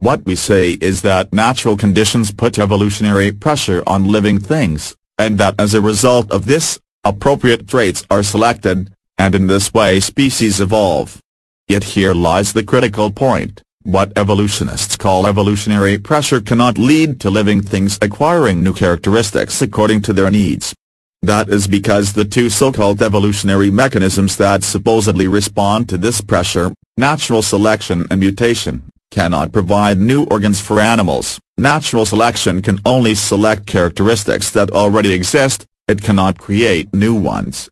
What we say is that natural conditions put evolutionary pressure on living things, and that as a result of this, appropriate traits are selected, and in this way species evolve. Yet here lies the critical point. What evolutionists call evolutionary pressure cannot lead to living things acquiring new characteristics according to their needs. That is because the two so-called evolutionary mechanisms that supposedly respond to this pressure, natural selection and mutation, cannot provide new organs for animals. Natural selection can only select characteristics that already exist, it cannot create new ones.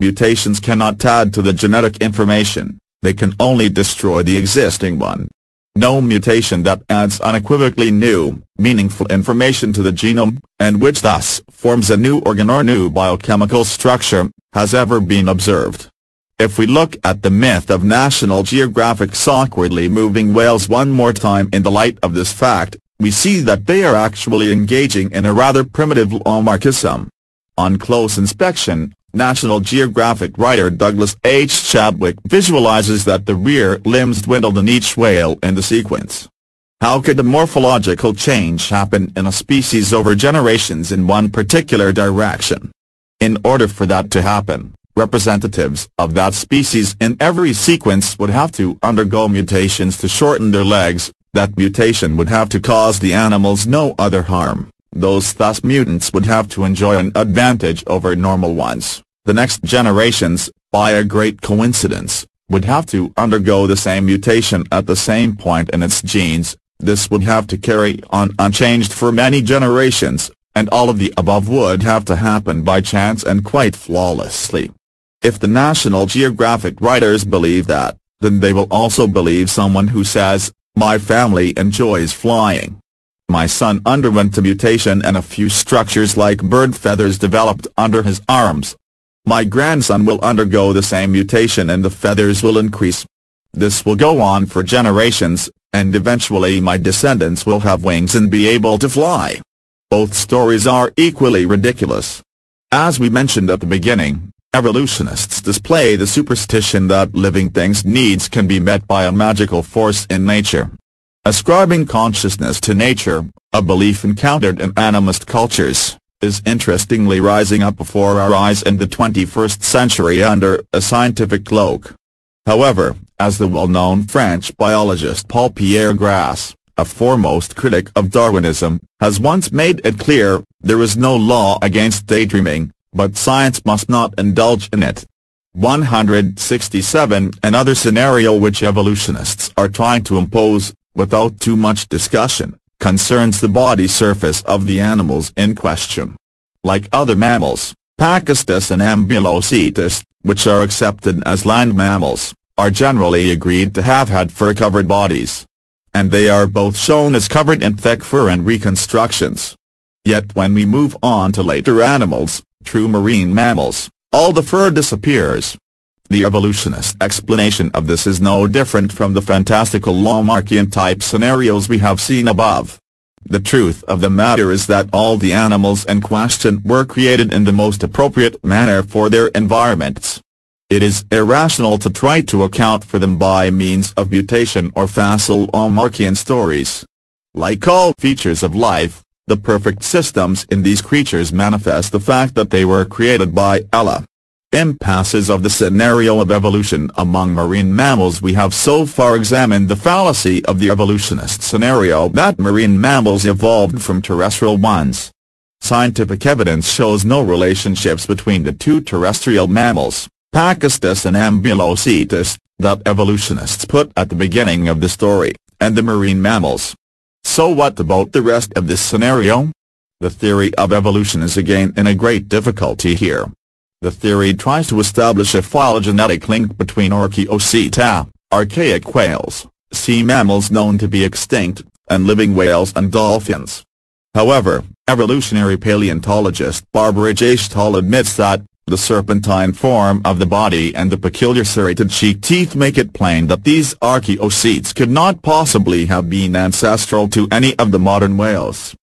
Mutations cannot add to the genetic information, they can only destroy the existing one. No mutation that adds unequivocally new, meaningful information to the genome, and which thus forms a new organ or new biochemical structure, has ever been observed. If we look at the myth of National Geographic's awkwardly moving whales one more time in the light of this fact, we see that they are actually engaging in a rather primitive Lamarckism. On close inspection, National Geographic writer Douglas H. Chadwick visualizes that the rear limbs dwindled in each whale in the sequence. How could a morphological change happen in a species over generations in one particular direction? In order for that to happen, representatives of that species in every sequence would have to undergo mutations to shorten their legs, that mutation would have to cause the animals no other harm. Those thus mutants would have to enjoy an advantage over normal ones. The next generations, by a great coincidence, would have to undergo the same mutation at the same point in its genes, this would have to carry on unchanged for many generations, and all of the above would have to happen by chance and quite flawlessly. If the National Geographic writers believe that, then they will also believe someone who says, my family enjoys flying. My son underwent a mutation and a few structures like bird feathers developed under his arms. My grandson will undergo the same mutation and the feathers will increase. This will go on for generations, and eventually my descendants will have wings and be able to fly. Both stories are equally ridiculous. As we mentioned at the beginning, evolutionists display the superstition that living things' needs can be met by a magical force in nature. Ascribing consciousness to nature, a belief encountered in animist cultures, is interestingly rising up before our eyes in the 21st century under a scientific cloak. However, as the well-known French biologist Paul-Pierre Grassé, a foremost critic of Darwinism, has once made it clear, there is no law against daydreaming, but science must not indulge in it. 167 Another scenario which evolutionists are trying to impose, without too much discussion, concerns the body surface of the animals in question. Like other mammals, Pakicetus and Ambulocetus, which are accepted as land mammals, are generally agreed to have had fur-covered bodies. And they are both shown as covered in thick fur and reconstructions. Yet when we move on to later animals, true marine mammals, all the fur disappears. The evolutionist explanation of this is no different from the fantastical Lamarckian-type scenarios we have seen above. The truth of the matter is that all the animals in question were created in the most appropriate manner for their environments. It is irrational to try to account for them by means of mutation or facile Lamarckian stories. Like all features of life, the perfect systems in these creatures manifest the fact that they were created by Allah impasses of the scenario of evolution among marine mammals we have so far examined the fallacy of the evolutionist scenario that marine mammals evolved from terrestrial ones. Scientific evidence shows no relationships between the two terrestrial mammals, Pakicetus and Ambulocetus, that evolutionists put at the beginning of the story, and the marine mammals. So what about the rest of this scenario? The theory of evolution is again in a great difficulty here. The theory tries to establish a phylogenetic link between Archaeoceti, archaic whales, sea mammals known to be extinct, and living whales and dolphins. However, evolutionary paleontologist Barbara J. Stahl admits that, the serpentine form of the body and the peculiar serrated cheek teeth make it plain that these archaeocetes could not possibly have been ancestral to any of the modern whales.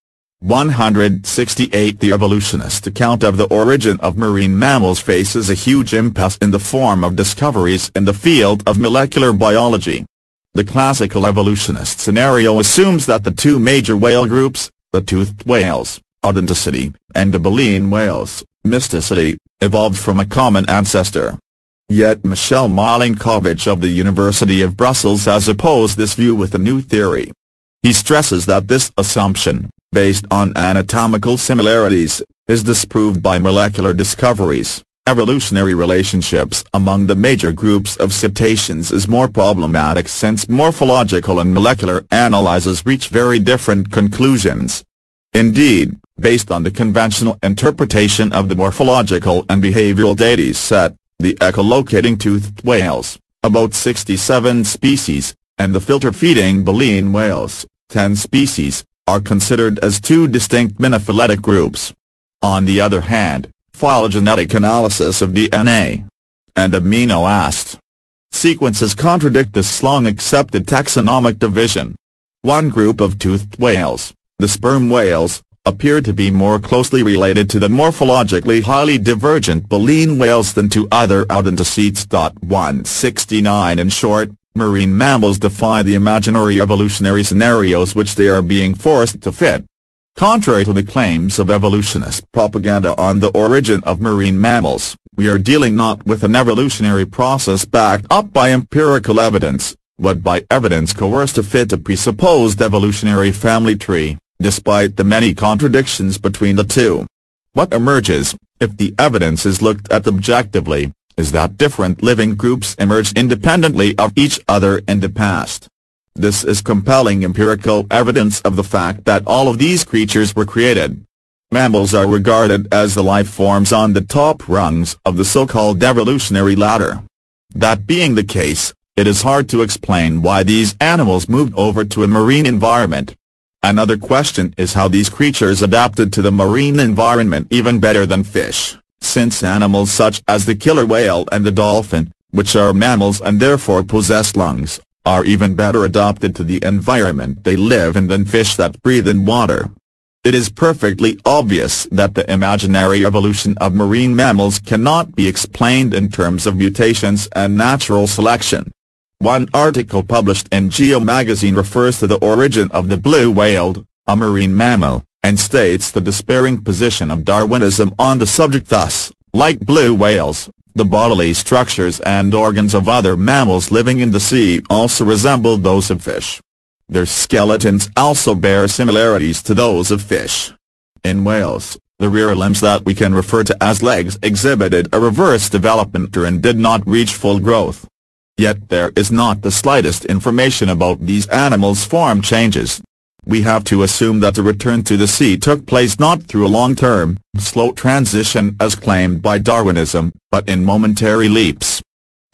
168 The evolutionist account of the origin of marine mammals faces a huge impasse in the form of discoveries in the field of molecular biology. The classical evolutionist scenario assumes that the two major whale groups, the toothed whales, Odontoceti, and the baleen whales, Mysticeti, evolved from a common ancestor. Yet Michel Milinkovitch of the University of Brussels has opposed this view with a new theory. He stresses that this assumption, based on anatomical similarities, is disproved by molecular discoveries. Evolutionary relationships among the major groups of cetaceans is more problematic since morphological and molecular analyses reach very different conclusions. Indeed, based on the conventional interpretation of the morphological and behavioral data set, the echolocating toothed whales, about 67 species, and the filter-feeding baleen whales, 10 species, are considered as two distinct monophyletic groups. On the other hand, phylogenetic analysis of DNA and amino acid sequences contradict this long-accepted taxonomic division. One group of toothed whales, the sperm whales, appear to be more closely related to the morphologically highly divergent baleen whales than to other Odontocetes. 169 In short, marine mammals defy the imaginary evolutionary scenarios which they are being forced to fit. Contrary to the claims of evolutionist propaganda on the origin of marine mammals, we are dealing not with an evolutionary process backed up by empirical evidence, but by evidence coerced to fit a presupposed evolutionary family tree, despite the many contradictions between the two. What emerges, if the evidence is looked at objectively, is that different living groups emerged independently of each other in the past. This is compelling empirical evidence of the fact that all of these creatures were created. mammals are regarded as the life forms on the top rungs of the so-called evolutionary ladder. That being the case, it is hard to explain why these animals moved over to a marine environment. Another question is how these creatures adapted to the marine environment even better than fish, since animals such as the killer whale and the dolphin, which are mammals and therefore possess lungs, are even better adapted to the environment they live in than fish that breathe in water. It is perfectly obvious that the imaginary evolution of marine mammals cannot be explained in terms of mutations and natural selection. One article published in Geo magazine refers to the origin of the blue whale, a marine mammal, and states the despairing position of Darwinism on the subject thus, like blue whales, the bodily structures and organs of other mammals living in the sea also resemble those of fish. Their skeletons also bear similarities to those of fish. In whales, the rear limbs that we can refer to as legs exhibited a reverse development and did not reach full growth. Yet there is not the slightest information about these animals' form changes. We have to assume that the return to the sea took place not through a long-term, slow transition as claimed by Darwinism, but in momentary leaps.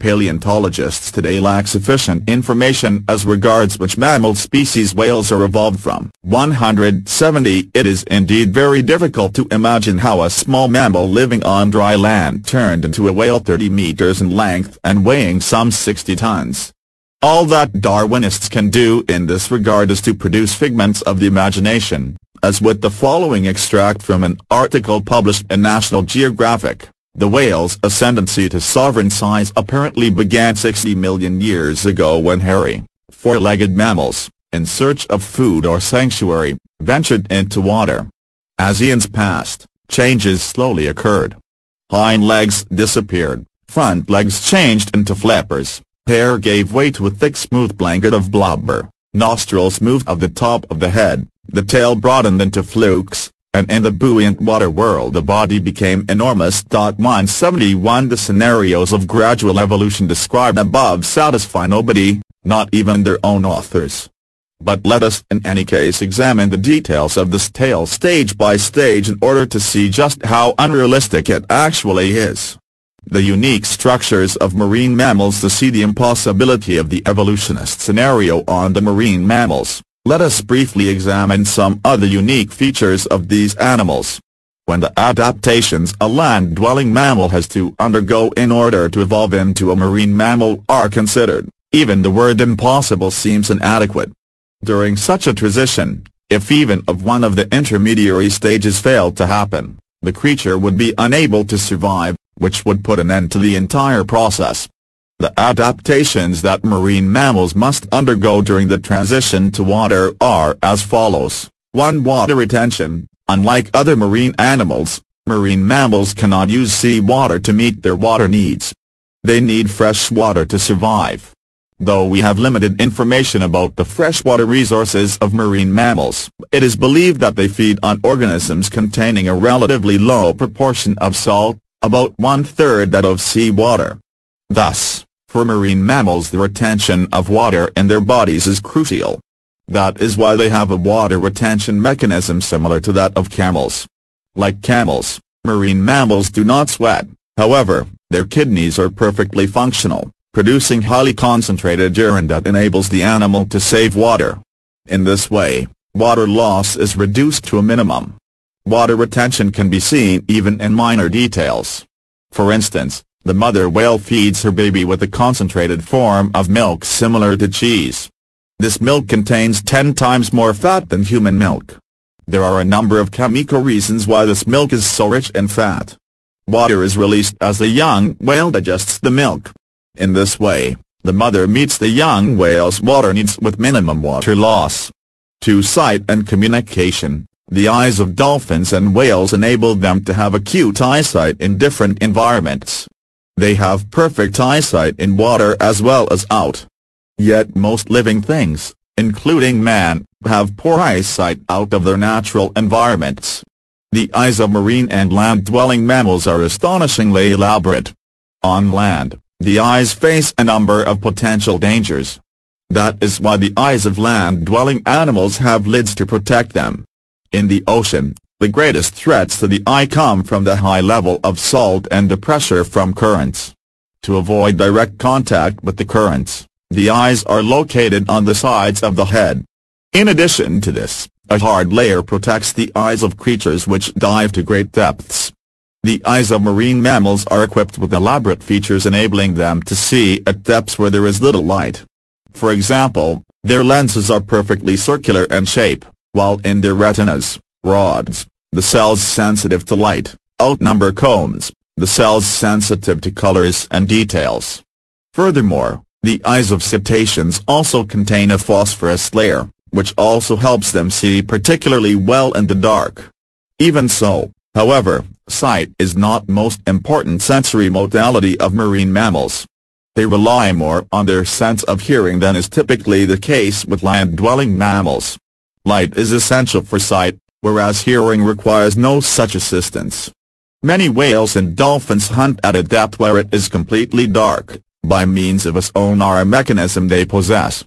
Paleontologists today lack sufficient information as regards which mammal species whales are evolved from. 170 It is indeed very difficult to imagine how a small mammal living on dry land turned into a whale 30 meters in length and weighing some 60 tons. All that Darwinists can do in this regard is to produce figments of the imagination, as with the following extract from an article published in National Geographic. The whale's ascendancy to sovereign size apparently began 60 million years ago when hairy, four-legged mammals, in search of food or sanctuary, ventured into water. As eons passed, changes slowly occurred. Hind legs disappeared, front legs changed into flappers, hair gave way to a thick smooth blanket of blubber, nostrils moved of the top of the head, the tail broadened into flukes, and in the buoyant water world the body became enormous. 171 The scenarios of gradual evolution described above satisfy nobody, not even their own authors. But let us in any case examine the details of this tale stage by stage in order to see just how unrealistic it actually is. The unique structures of marine mammals to see the impossibility of the evolutionist scenario on the marine mammals. Let us briefly examine some other unique features of these animals. When the adaptations a land-dwelling mammal has to undergo in order to evolve into a marine mammal are considered, even the word impossible seems inadequate. During such a transition, if even of one of the intermediary stages failed to happen, the creature would be unable to survive, which would put an end to the entire process. The adaptations that marine mammals must undergo during the transition to water are as follows. 1. Water retention. Unlike other marine animals, marine mammals cannot use seawater to meet their water needs. They need fresh water to survive. Though we have limited information about the freshwater resources of marine mammals, it is believed that they feed on organisms containing a relatively low proportion of salt, about one-third that of seawater. Thus, for marine mammals the retention of water in their bodies is crucial. That is why they have a water retention mechanism similar to that of camels. Like camels, marine mammals do not sweat, however, their kidneys are perfectly functional, producing highly concentrated urine that enables the animal to save water. In this way, water loss is reduced to a minimum. Water retention can be seen even in minor details. For instance, the mother whale feeds her baby with a concentrated form of milk similar to cheese. This milk contains 10 times more fat than human milk. There are a number of chemical reasons why this milk is so rich in fat. Water is released as the young whale digests the milk. In this way, the mother meets the young whale's water needs with minimum water loss. To sight and communication, the eyes of dolphins and whales enable them to have acute eyesight in different environments. They have perfect eyesight in water as well as out. Yet most living things, including man, have poor eyesight out of their natural environments. The eyes of marine and land-dwelling mammals are astonishingly elaborate. On land, the eyes face a number of potential dangers. That is why the eyes of land-dwelling animals have lids to protect them. In the ocean, The greatest threats to the eye come from the high level of salt and the pressure from currents. To avoid direct contact with the currents, the eyes are located on the sides of the head. In addition to this, a hard layer protects the eyes of creatures which dive to great depths. The eyes of marine mammals are equipped with elaborate features enabling them to see at depths where there is little light. For example, their lenses are perfectly circular in shape, while in their retinas, rods, the cells sensitive to light, outnumber cones, the cells sensitive to colors and details. Furthermore, the eyes of cetaceans also contain a phosphorus layer, which also helps them see particularly well in the dark. Even so, however, sight is not most important sensory modality of marine mammals. They rely more on their sense of hearing than is typically the case with land-dwelling mammals. Light is essential for sight, whereas hearing requires no such assistance. Many whales and dolphins hunt at a depth where it is completely dark, by means of a sonar mechanism they possess.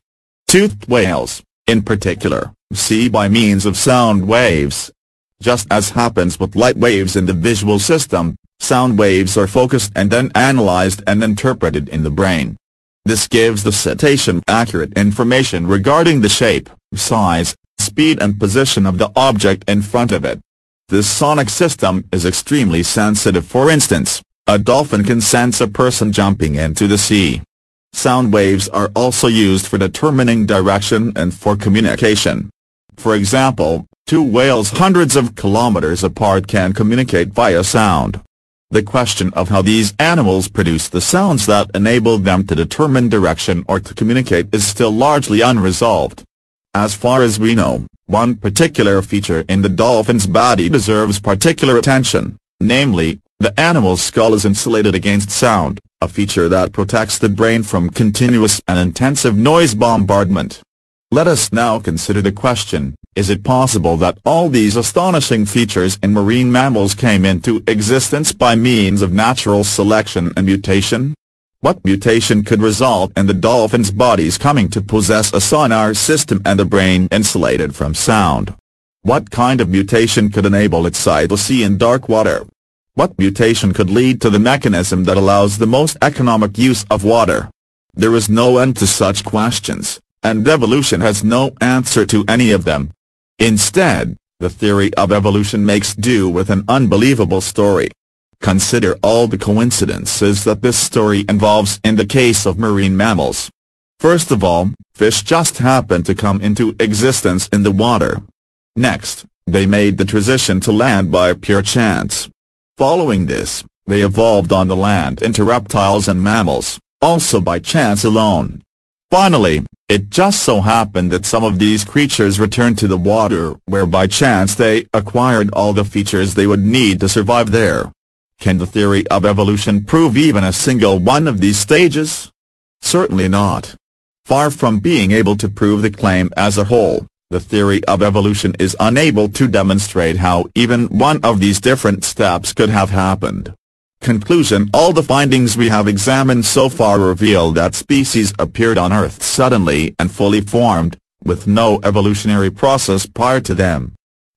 Toothed whales, in particular, see by means of sound waves. Just as happens with light waves in the visual system, sound waves are focused and then analyzed and interpreted in the brain. This gives the cetacean accurate information regarding the shape, size, speed and position of the object in front of it. This sonic system is extremely sensitive for instance, a dolphin can sense a person jumping into the sea. Sound waves are also used for determining direction and for communication. For example, two whales hundreds of kilometers apart can communicate via sound. The question of how these animals produce the sounds that enable them to determine direction or to communicate is still largely unresolved. As far as we know, one particular feature in the dolphin's body deserves particular attention, namely, the animal's skull is insulated against sound, a feature that protects the brain from continuous and intensive noise bombardment. Let us now consider the question, is it possible that all these astonishing features in marine mammals came into existence by means of natural selection and mutation? What mutation could result in the dolphin's bodies coming to possess a sonar system and a brain insulated from sound? What kind of mutation could enable its sight to see in dark water? What mutation could lead to the mechanism that allows the most economic use of water? There is no end to such questions, and evolution has no answer to any of them. Instead, the theory of evolution makes do with an unbelievable story. Consider all the coincidences that this story involves in the case of marine mammals. First of all, fish just happened to come into existence in the water. Next, they made the transition to land by pure chance. Following this, they evolved on the land into reptiles and mammals, also by chance alone. Finally, it just so happened that some of these creatures returned to the water where by chance they acquired all the features they would need to survive there. Can the theory of evolution prove even a single one of these stages? Certainly not. Far from being able to prove the claim as a whole, the theory of evolution is unable to demonstrate how even one of these different steps could have happened. Conclusion All the findings we have examined so far reveal that species appeared on Earth suddenly and fully formed, with no evolutionary process prior to them.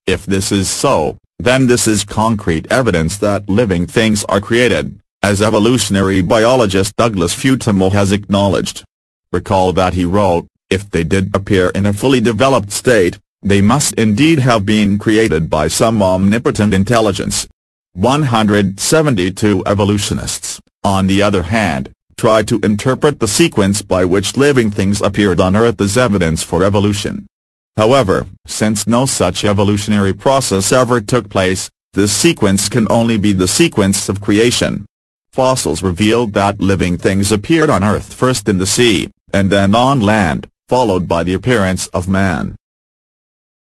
If this is so, then this is concrete evidence that living things are created, as evolutionary biologist Douglas Futuyma has acknowledged. Recall that he wrote, if they did appear in a fully developed state, they must indeed have been created by some omnipotent intelligence. 172 evolutionists, on the other hand, try to interpret the sequence by which living things appeared on Earth as evidence for evolution. However, since no such evolutionary process ever took place, this sequence can only be the sequence of creation. Fossils revealed that living things appeared on Earth first in the sea, and then on land, followed by the appearance of man.